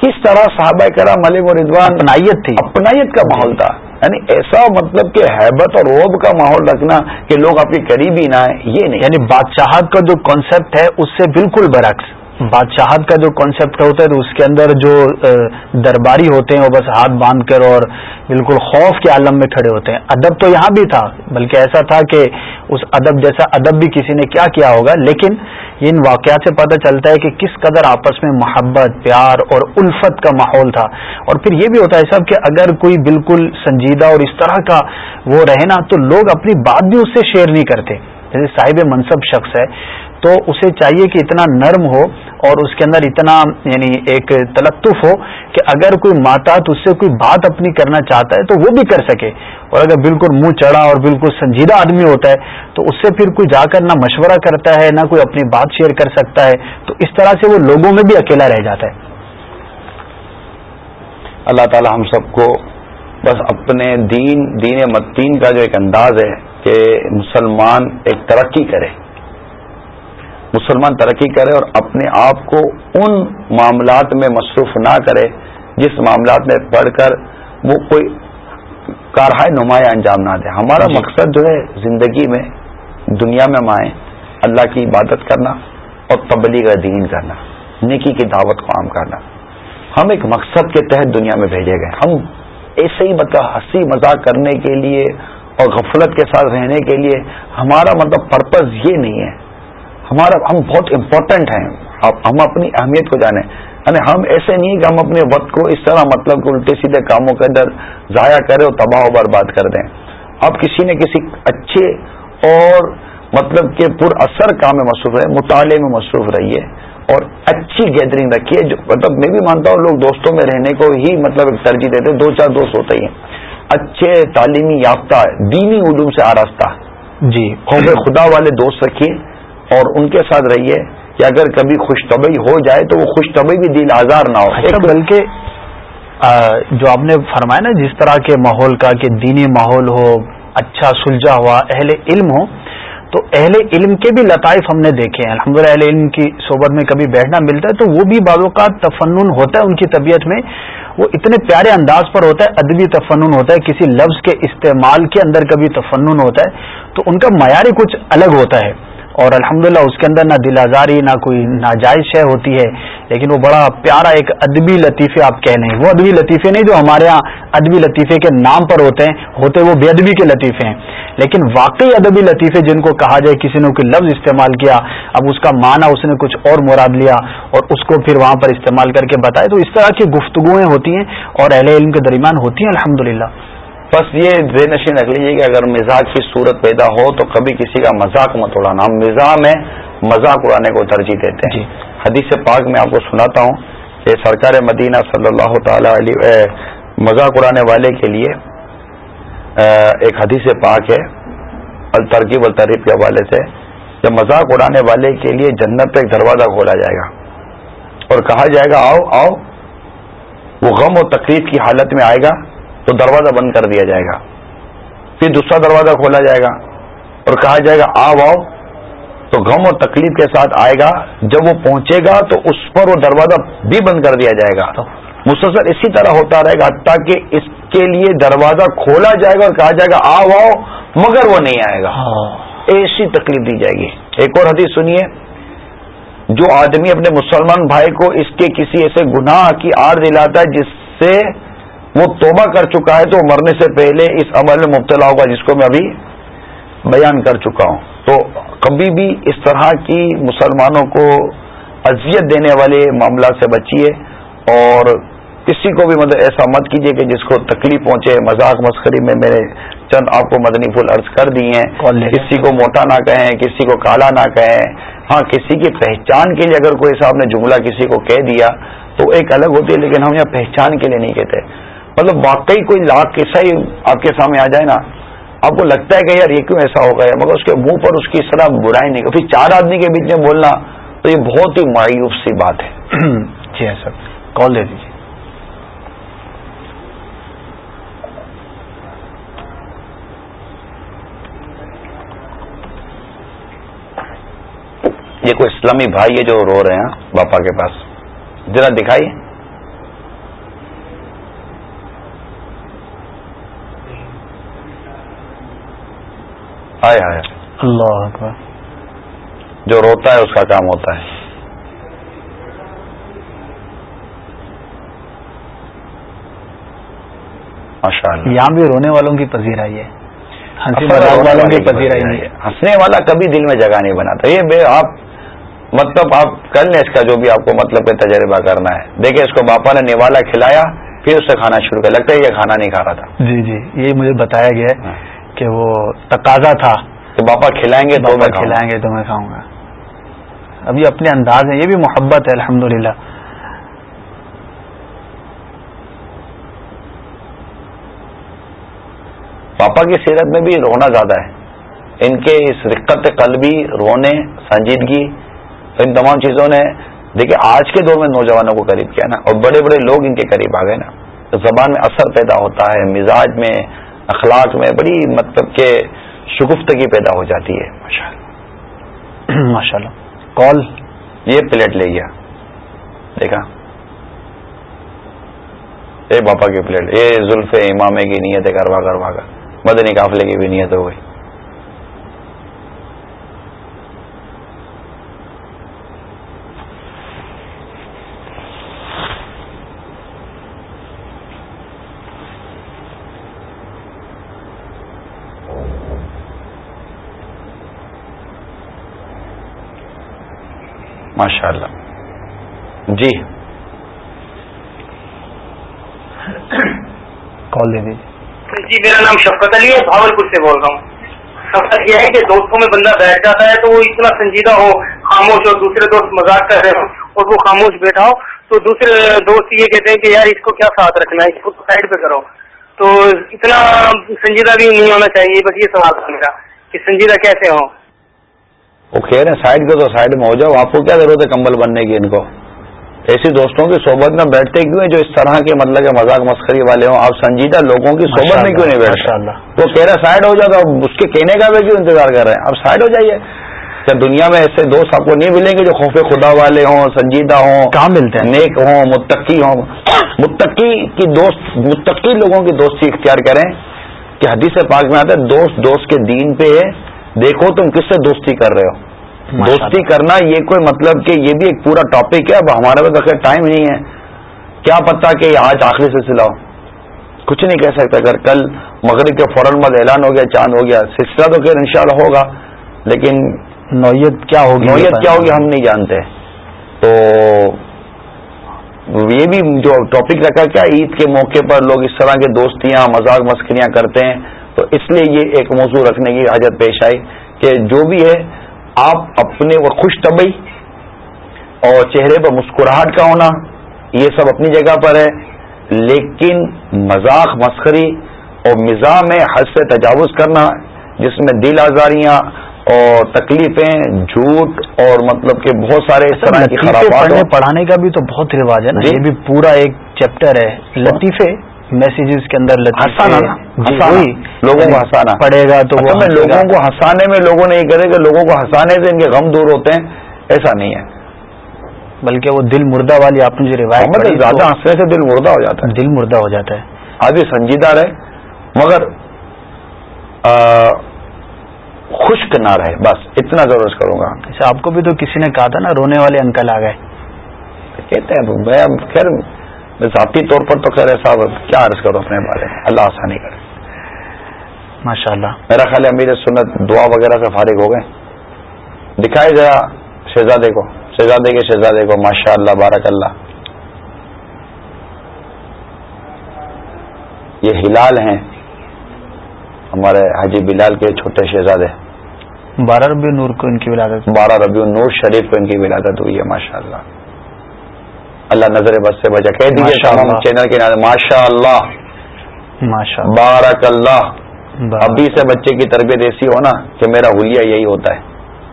کس طرح صحابہ کرام علیہ رضوان اپنائیت تھی۔ اپنائیت کا ماحول تھا۔ یعنی ایسا مطلب کہ حیبت اور روب کا ماحول رکھنا کہ لوگ آپ کے قریب ہی نہ آئے یہ نہیں۔ یعنی بادشاہت کا جو کانسیپٹ ہے اس سے بالکل برعکس۔ بادشاہت کا جو کانسیپٹ ہوتا ہے تو اس کے اندر جو درباری ہوتے ہیں وہ بس ہاتھ باندھ کر اور بالکل خوف کے عالم میں کھڑے ہوتے ہیں۔ ادب تو یہاں بھی تھا، بلکہ ایسا تھا کہ اس ادب جیسا ادب بھی کسی نے کیا کیا ہوگا، لیکن ان واقعات سے پتہ چلتا ہے کہ کس قدر آپس میں محبت، پیار اور الفت کا ماحول تھا۔ اور پھر یہ بھی ہوتا ہے سب کہ اگر کوئی بالکل سنجیدہ اور اس طرح کا وہ رہے نا، تو لوگ اپنی بات بھی اس سے شیئر نہیں کرتے۔ جیسے صاحب منصب شخص ہے تو اسے چاہیے کہ اتنا نرم ہو اور اس کے اندر اتنا یعنی ایک تلطف ہو کہ اگر کوئی ماتات اس سے کوئی بات اپنی کرنا چاہتا ہے تو وہ بھی کر سکے۔ اور اگر بالکل منہ چڑھا اور بالکل سنجیدہ آدمی ہوتا ہے تو اس سے پھر کوئی جا کر نہ مشورہ کرتا ہے، نہ کوئی اپنی بات شیئر کر سکتا ہے۔ تو اس طرح سے وہ لوگوں میں بھی اکیلا رہ جاتا ہے۔ اللہ تعالی ہم سب کو بس اپنے دین دین متین کا جو ایک انداز ہے کہ مسلمان ایک ترقی کرے۔ مسلمان ترقی کرے اور اپنے آپ کو ان معاملات میں مصروف نہ کرے جس معاملات میں پڑھ کر وہ کوئی کارہائے نمایاں انجام نہ دے۔ ہمارا جی۔ مقصد جو ہے زندگی میں دنیا میں مائیں اللہ کی عبادت کرنا اور تبلیغ دین کرنا نیکی کی دعوت کو عام کرنا۔ ہم ایک مقصد کے تحت دنیا میں بھیجے گئے۔ ہم ایسے ہی مطلب ہنسی مذاق کرنے کے لیے اور غفلت کے ساتھ رہنے کے لیے ہمارا مطلب پرپز یہ نہیں ہے۔ ہمارا ہم بہت امپورٹنٹ ہیں۔ ہم اپنی اہمیت کو جانیں۔ یعنی ہم ایسے نہیں کہ ہم اپنے وقت کو اس طرح مطلب کہ الٹے سیدھے کاموں کے اندر ضائع کریں اور تباہ و برباد کر دیں۔ اب کسی نے کسی اچھے اور مطلب کہ پر اثر کام میں مصروف رہے مطالعے میں مصروف رہیے اور اچھی گیدرنگ رکھیے۔ جو مطلب میں بھی مانتا ہوں لوگ دوستوں میں رہنے کو ہی مطلب ایک ترجیح دیتے دو چار دوست ہوتے ہی ہیں۔ اچھے تعلیمی یافتہ دینی علوم سے آراستہ۔ جی۔ خوف خدا والے دوست رکھیے۔ اور ان کے ساتھ رہیے کہ اگر کبھی خوش طبی ہو جائے تو وہ خوش طبی بھی دل آزار نہ ہو۔ اچھا، بلکہ جو آپ نے فرمایا نا جس طرح کے ماحول کا کہ دینی ماحول ہو اچھا سلجھا ہوا اہل علم ہو تو اہل علم کے بھی لطائف ہم نے دیکھے ہیں۔ الحمد اہل علم کی صحبت میں کبھی بیٹھنا ملتا ہے تو وہ بھی بعض کا تفنن ہوتا ہے ان کی طبیعت میں وہ اتنے پیارے انداز پر ہوتا ہے ادبی تفنن ہوتا ہے کسی لفظ کے استعمال کے اندر کبھی تفنن ہوتا ہے تو ان کا معیار کچھ الگ ہوتا ہے۔ اور الحمدللہ اس کے اندر نہ دل آزاری، نہ کوئی ناجائز شے ہوتی ہے، لیکن وہ بڑا پیارا ایک ادبی لطیفے آپ کہہ لیں۔ وہ ادبی لطیفے نہیں جو ہمارے ہاں ادبی لطیفے کے نام پر ہوتے ہیں، ہوتے وہ بے ادبی کے لطیفے ہیں۔ لیکن واقعی ادبی لطیفے جن کو کہا جائے، کسی نے کوئی لفظ استعمال کیا، اب اس کا معنی اس نے کچھ اور مراد لیا اور اس کو پھر وہاں پر استعمال کر کے بتائے، تو اس طرح کی گفتگویں ہوتی ہیں اور اہل علم کے درمیان ہوتی ہیں الحمد بس یہ بے نشین رکھ لیجیے کہ اگر مزاج کی صورت پیدا ہو تو کبھی کسی کا مذاق مت اڑانا۔ ہم مزاح میں مذاق اڑانے کو ترجیح دیتے ہیں۔ جی۔ حدیث پاک میں آپ کو سناتا ہوں کہ سرکار مدینہ صلی اللہ تعالی علیہ مذاق اڑانے والے کے لیے ایک حدیث پاک ہے الترکیب الطریف کے حوالے سے جب مذاق اڑانے والے کے لیے جنت پہ ایک دروازہ کھولا جائے گا۔ اور کہا جائے گا آؤ آؤ وہ غم و تکلیف کی حالت میں آئے گا۔ تو دروازہ بند کر دیا جائے گا۔ پھر دوسرا دروازہ کھولا جائے گا اور کہا جائے گا آؤ آؤ۔ تو غم اور تکلیف کے ساتھ آئے گا۔ جب وہ پہنچے گا تو اس پر وہ دروازہ بھی بند کر دیا جائے گا۔ مسلسل اسی طرح ہوتا رہے گا حتیٰ کہ اس کے لیے دروازہ کھولا جائے گا اور کہا جائے گا آؤ آؤ مگر وہ نہیں آئے گا۔ ہاں۔ ایسی تکلیف دی جائے گی۔ ایک اور حدیث سنیے۔ جو آدمی اپنے مسلمان بھائی کو اس کے کسی ایسے گناہ کی آڑ دلاتا ہے جس سے وہ توبہ کر چکا ہے تو مرنے سے پہلے اس عمل میں مبتلا ہوگا جس کو میں ابھی بیان کر چکا ہوں۔ تو کبھی بھی اس طرح کی مسلمانوں کو اذیت دینے والے معاملات سے بچیے اور کسی کو بھی مطلب ایسا مت کیجیے کہ جس کو تکلیف پہنچے مذاق مسکری میں میرے چند آپ کو مدنی پھول عرض کر دی ہیں۔ کسی کو موٹا نہ کہیں کسی کو کالا نہ کہیں۔ ہاں کسی کی پہچان کے لیے اگر کوئی صاحب نے جملہ کسی کو کہہ دیا تو ایک الگ ہوتی ہے لیکن ہم یہاں پہچان کے لیے نہیں کہتے۔ مطلب واقعی کوئی لاکھ قصہ ہی آپ کے سامنے آ جائے نا، آپ کو لگتا ہے کہ یار یہ کیوں ایسا ہو گیا، مگر اس کے منہ پر اس کی اس طرح برائی نہیں، پھر چار آدمی کے بیچ میں بولنا تو یہ بہت ہی مایوس سی بات ہے۔ جی ہاں سر، کال دے دیجیے یہ کوئی اسلامی بھائی ہے جو رو رہے ہیں باپا کے پاس، ذرا دکھائیے۔ اللہ اکبر۔ جو روتا ہے اس کا کام ہوتا ہے۔ اللہ یہاں بھی رونے والوں کی پذیرائی ہے۔ والوں کی پذیرائی ہے۔ ہنسنے والا کبھی دل میں جگہ نہیں بناتا۔ یہ بے آپ مطلب آپ کر لیں اس کا جو بھی آپ کو مطلب تجربہ کرنا ہے۔ دیکھیں اس کو باپا نے نیوالا کھلایا پھر اس سے کھانا شروع کر لگتا ہے یہ کھانا نہیں کھا رہا تھا۔ جی جی یہ مجھے بتایا گیا ہاں۔ کہ وہ تقاضا تھا کہ باپا کھلائیں گے تو میں کھلائیں گے تو میں کھاؤں گا۔ ابھی اپنے انداز ہیں یہ بھی محبت ہے الحمد للہ پاپا کی سیرت میں بھی رونا زیادہ ہے۔ ان کے اس رقت قلبی رونے سنجیدگی ان تمام چیزوں نے دیکھیں آج کے دور میں نوجوانوں کو قریب کیا نا اور بڑے بڑے لوگ ان کے قریب آ گئے نا۔ زبان میں اثر پیدا ہوتا ہے مزاج میں اخلاق میں بڑی مطلب کہ شگفتگی پیدا ہو جاتی ہے۔ ماشاء اللہ کال۔ یہ پلیٹ لے گیا۔ دیکھا۔ اے باپا کی پلیٹ۔ یہ زلف امامے کی نیت ہے کروا کروا کر مدنی قافلے کی بھی نیت ہو گئی۔ ماشاء اللہ جی۔ کال دے دیجیے جی میرا نام شفقت علی ہے بھاول پور سے بول رہا ہوں۔ سفر یہ ہے کہ دوستوں میں بندہ بیٹھ جاتا ہے تو وہ اتنا سنجیدہ ہو خاموش ہو دوسرے دوست مذاق کر رہے ہو اور وہ خاموش بیٹھا ہو تو دوسرے دوست یہ کہتے ہیں کہ یار اس کو کیا ساتھ رکھنا ہے اس کو سائڈ پہ کرو۔ تو اتنا سنجیدہ بھی نہیں ہونا چاہیے بس یہ سوال تھا میرا کہ سنجیدہ کیسے ہوں؟ وہ کہہ رہے ہیں سائڈ پہ تو سائڈ میں ہو جاؤ آپ کو کیا ضرورت ہے کمبل بننے کی ان کو؟ ایسی دوستوں کی صحبت میں بیٹھتے کیوں ہیں جو اس طرح کے مطلب مذاق مسخری والے ہوں؟ آپ سنجیدہ لوگوں کی صحبت میں کیوں نہیں بیٹھتے وہ کہہ رہے سائڈ ہو جاتا اس کے کہنے کا بھی کیوں انتظار کر رہے ہیں؟ آپ سائڈ ہو جائیے۔ کیا دنیا میں ایسے دوست آپ کو نہیں ملیں گے جو خوف خدا والے ہوں سنجیدہ ہوں کہاں ملتے ہیں؟ نیک ہوں متقی ہوں۔ متقی کی دوست متقی لوگوں کی دوستی اختیار کریں کہ حدیث پاک میں آتا ہے دوست دوست کے دین پہ ہے۔ دیکھو تم کس سے دوستی کر رہے ہو۔ دوستی کرنا یہ کوئی مطلب کہ یہ بھی ایک پورا ٹاپک ہے اب ہمارے پاس اگر ٹائم نہیں ہے۔ کیا پتا کہ آج آخری سلسلہ ہو۔ کچھ نہیں کہہ سکتا۔ اگر کل مغرب کے فوراً بعد اعلان ہو گیا چاند ہو گیا سلسلہ تو خیر ان ہوگا۔ لیکن نوعیت کیا ہوگی؟ نوعیت کیا ہوگی ہم نہیں جانتے۔ تو یہ بھی جو ٹاپک رکھا کیا عید کے موقع پر لوگ اس طرح کے دوستیاں مذاق مسکریاں کرتے ہیں؟ تو اس لیے یہ ایک موضوع رکھنے کی حاجت پیش آئی کہ جو بھی ہے آپ اپنے وہ خوش طبی اور چہرے پر مسکراہٹ کا ہونا یہ سب اپنی جگہ پر ہے لیکن مذاق مسخری اور مزاح میں حد سے تجاوز کرنا جس میں دل آزاریاں اور تکلیفیں جھوٹ اور مطلب کہ بہت سارے اس طرح کی پڑھنے پڑھانے کا بھی تو بہت رواج ہے نا جی۔ یہ بھی پورا ایک چیپٹر ہے۔ لطیفے میسیجز کے اندر ہنسانا جی، لوگوں کو ہنسانا۔ پڑے گا تو میں لوگوں کو ہنسانے میں لوگوں نے یہ کرے کہ لوگوں کو ہنسانے سے ان کے غم دور ہوتے ہیں ایسا نہیں ہے۔ بلکہ وہ دل مردہ والی آپ نے جو روایت زیادہ ہنسنے سے دل مردہ ہو جاتا ہے۔ دل مردہ ہو جاتا ہے۔ آج بھی سنجیدہ رہے مگر خشک نہ رہے بس اتنا ضرورت کروں گا۔ اچھا آپ کو بھی تو کسی نے کہا تھا نا رونے والے انکل آ گئے۔ کہتے ہیں میں خیر ذاتی طور پر تو خیر ایسا کیا عرض کرو اپنے بارے میں؟ اللہ آسانی کرے۔ ماشاء اللہ میرا خیال ہے امیر سنت دعا وغیرہ سے فارغ ہو گئے۔ دکھائے ذرا شہزادے کو شہزادے کے شہزادے کو ماشاء اللہ بارک اللہ یہ ہلال ہیں ہمارے حاجی بلال کے چھوٹے شہزادے۔ بارہ ربیع نور کو ان کی ولادت۔ بارہ ربیع نور شریف کو ان کی ولادت ہوئی ہے ماشاء اللہ اللہ نظر بس سے بچا۔ کہہ دیجیے چینل کے نام ماشاء اللہ بارک اللہ ابھی سے بچے کی تربیت ایسی ہو نا کہ میرا حلیہ یہی ہوتا ہے۔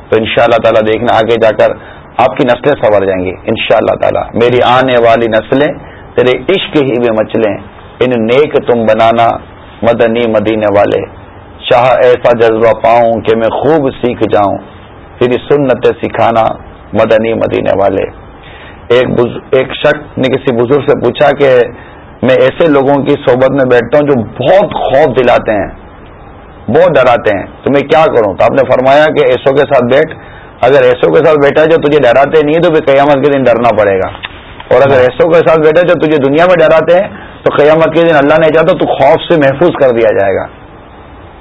تو ان شاء اللہ تعالیٰ دیکھنا آگے جا کر آپ کی نسلیں سنور جائیں گی ان شاء اللہ تعالیٰ۔ میری آنے والی نسلیں تیرے عشق ہی میں مچلیں۔ ان نیک تم بنانا مدنی مدینے والے۔ چاہ ایسا جذبہ پاؤں کہ میں خوب سیکھ جاؤں۔ تیری سنت سکھانا مدنی مدینے والے۔ ایک ایک شخص نے کسی بزرگ سے پوچھا کہ میں ایسے لوگوں کی صحبت میں بیٹھتا ہوں جو بہت خوف دلاتے ہیں، بہت ڈراتے ہیں، تو میں کیا کروں؟ تو آپ نے فرمایا کہ ایسو کے ساتھ بیٹھ، اگر ایسو کے ساتھ بیٹھا جو تجھے ڈراتے نہیں، تو پھر قیامت کے دن ڈرنا پڑے گا۔ اور اگر ایسو کے ساتھ بیٹھا جو تجھے دنیا میں ڈراتے ہیں، تو قیامت کے دن اللہ نے چاہتا تو خوف سے محفوظ کر دیا جائے گا۔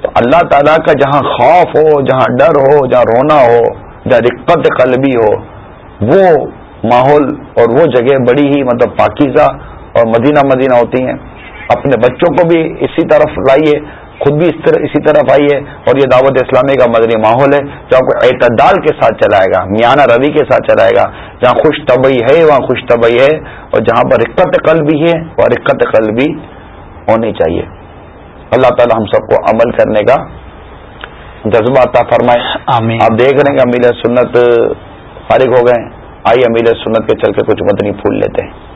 تو اللہ تعالیٰ کا جہاں خوف ہو، جہاں ڈر ہو، جہاں رونا ہو، جہاں رقت قلبی ہو، وہ ماحول اور وہ جگہ بڑی ہی مطلب پاکیزہ اور مدینہ مدینہ ہوتی ہیں۔ اپنے بچوں کو بھی اسی طرف لائیے خود بھی اس طرح اسی طرف آئیے اور یہ دعوت اسلامی کا مدنی ماحول ہے جو آپ کو اعتدال کے ساتھ چلائے گا میانہ روی کے ساتھ چلائے گا جہاں خوش طبعی ہے وہاں خوش طبعی ہے اور جہاں پر رقت قلب بھی ہے وہ رقت قلب بھی ہونی چاہیے۔ اللہ تعالی ہم سب کو عمل کرنے کا جذبہ عطا فرمائے۔ آپ دیکھ رہے ہیں کہ سنت فارغ ہو گئے۔ آئیے امیر سنت کے چل کے کچھ مدنی پھول لیتے ہیں۔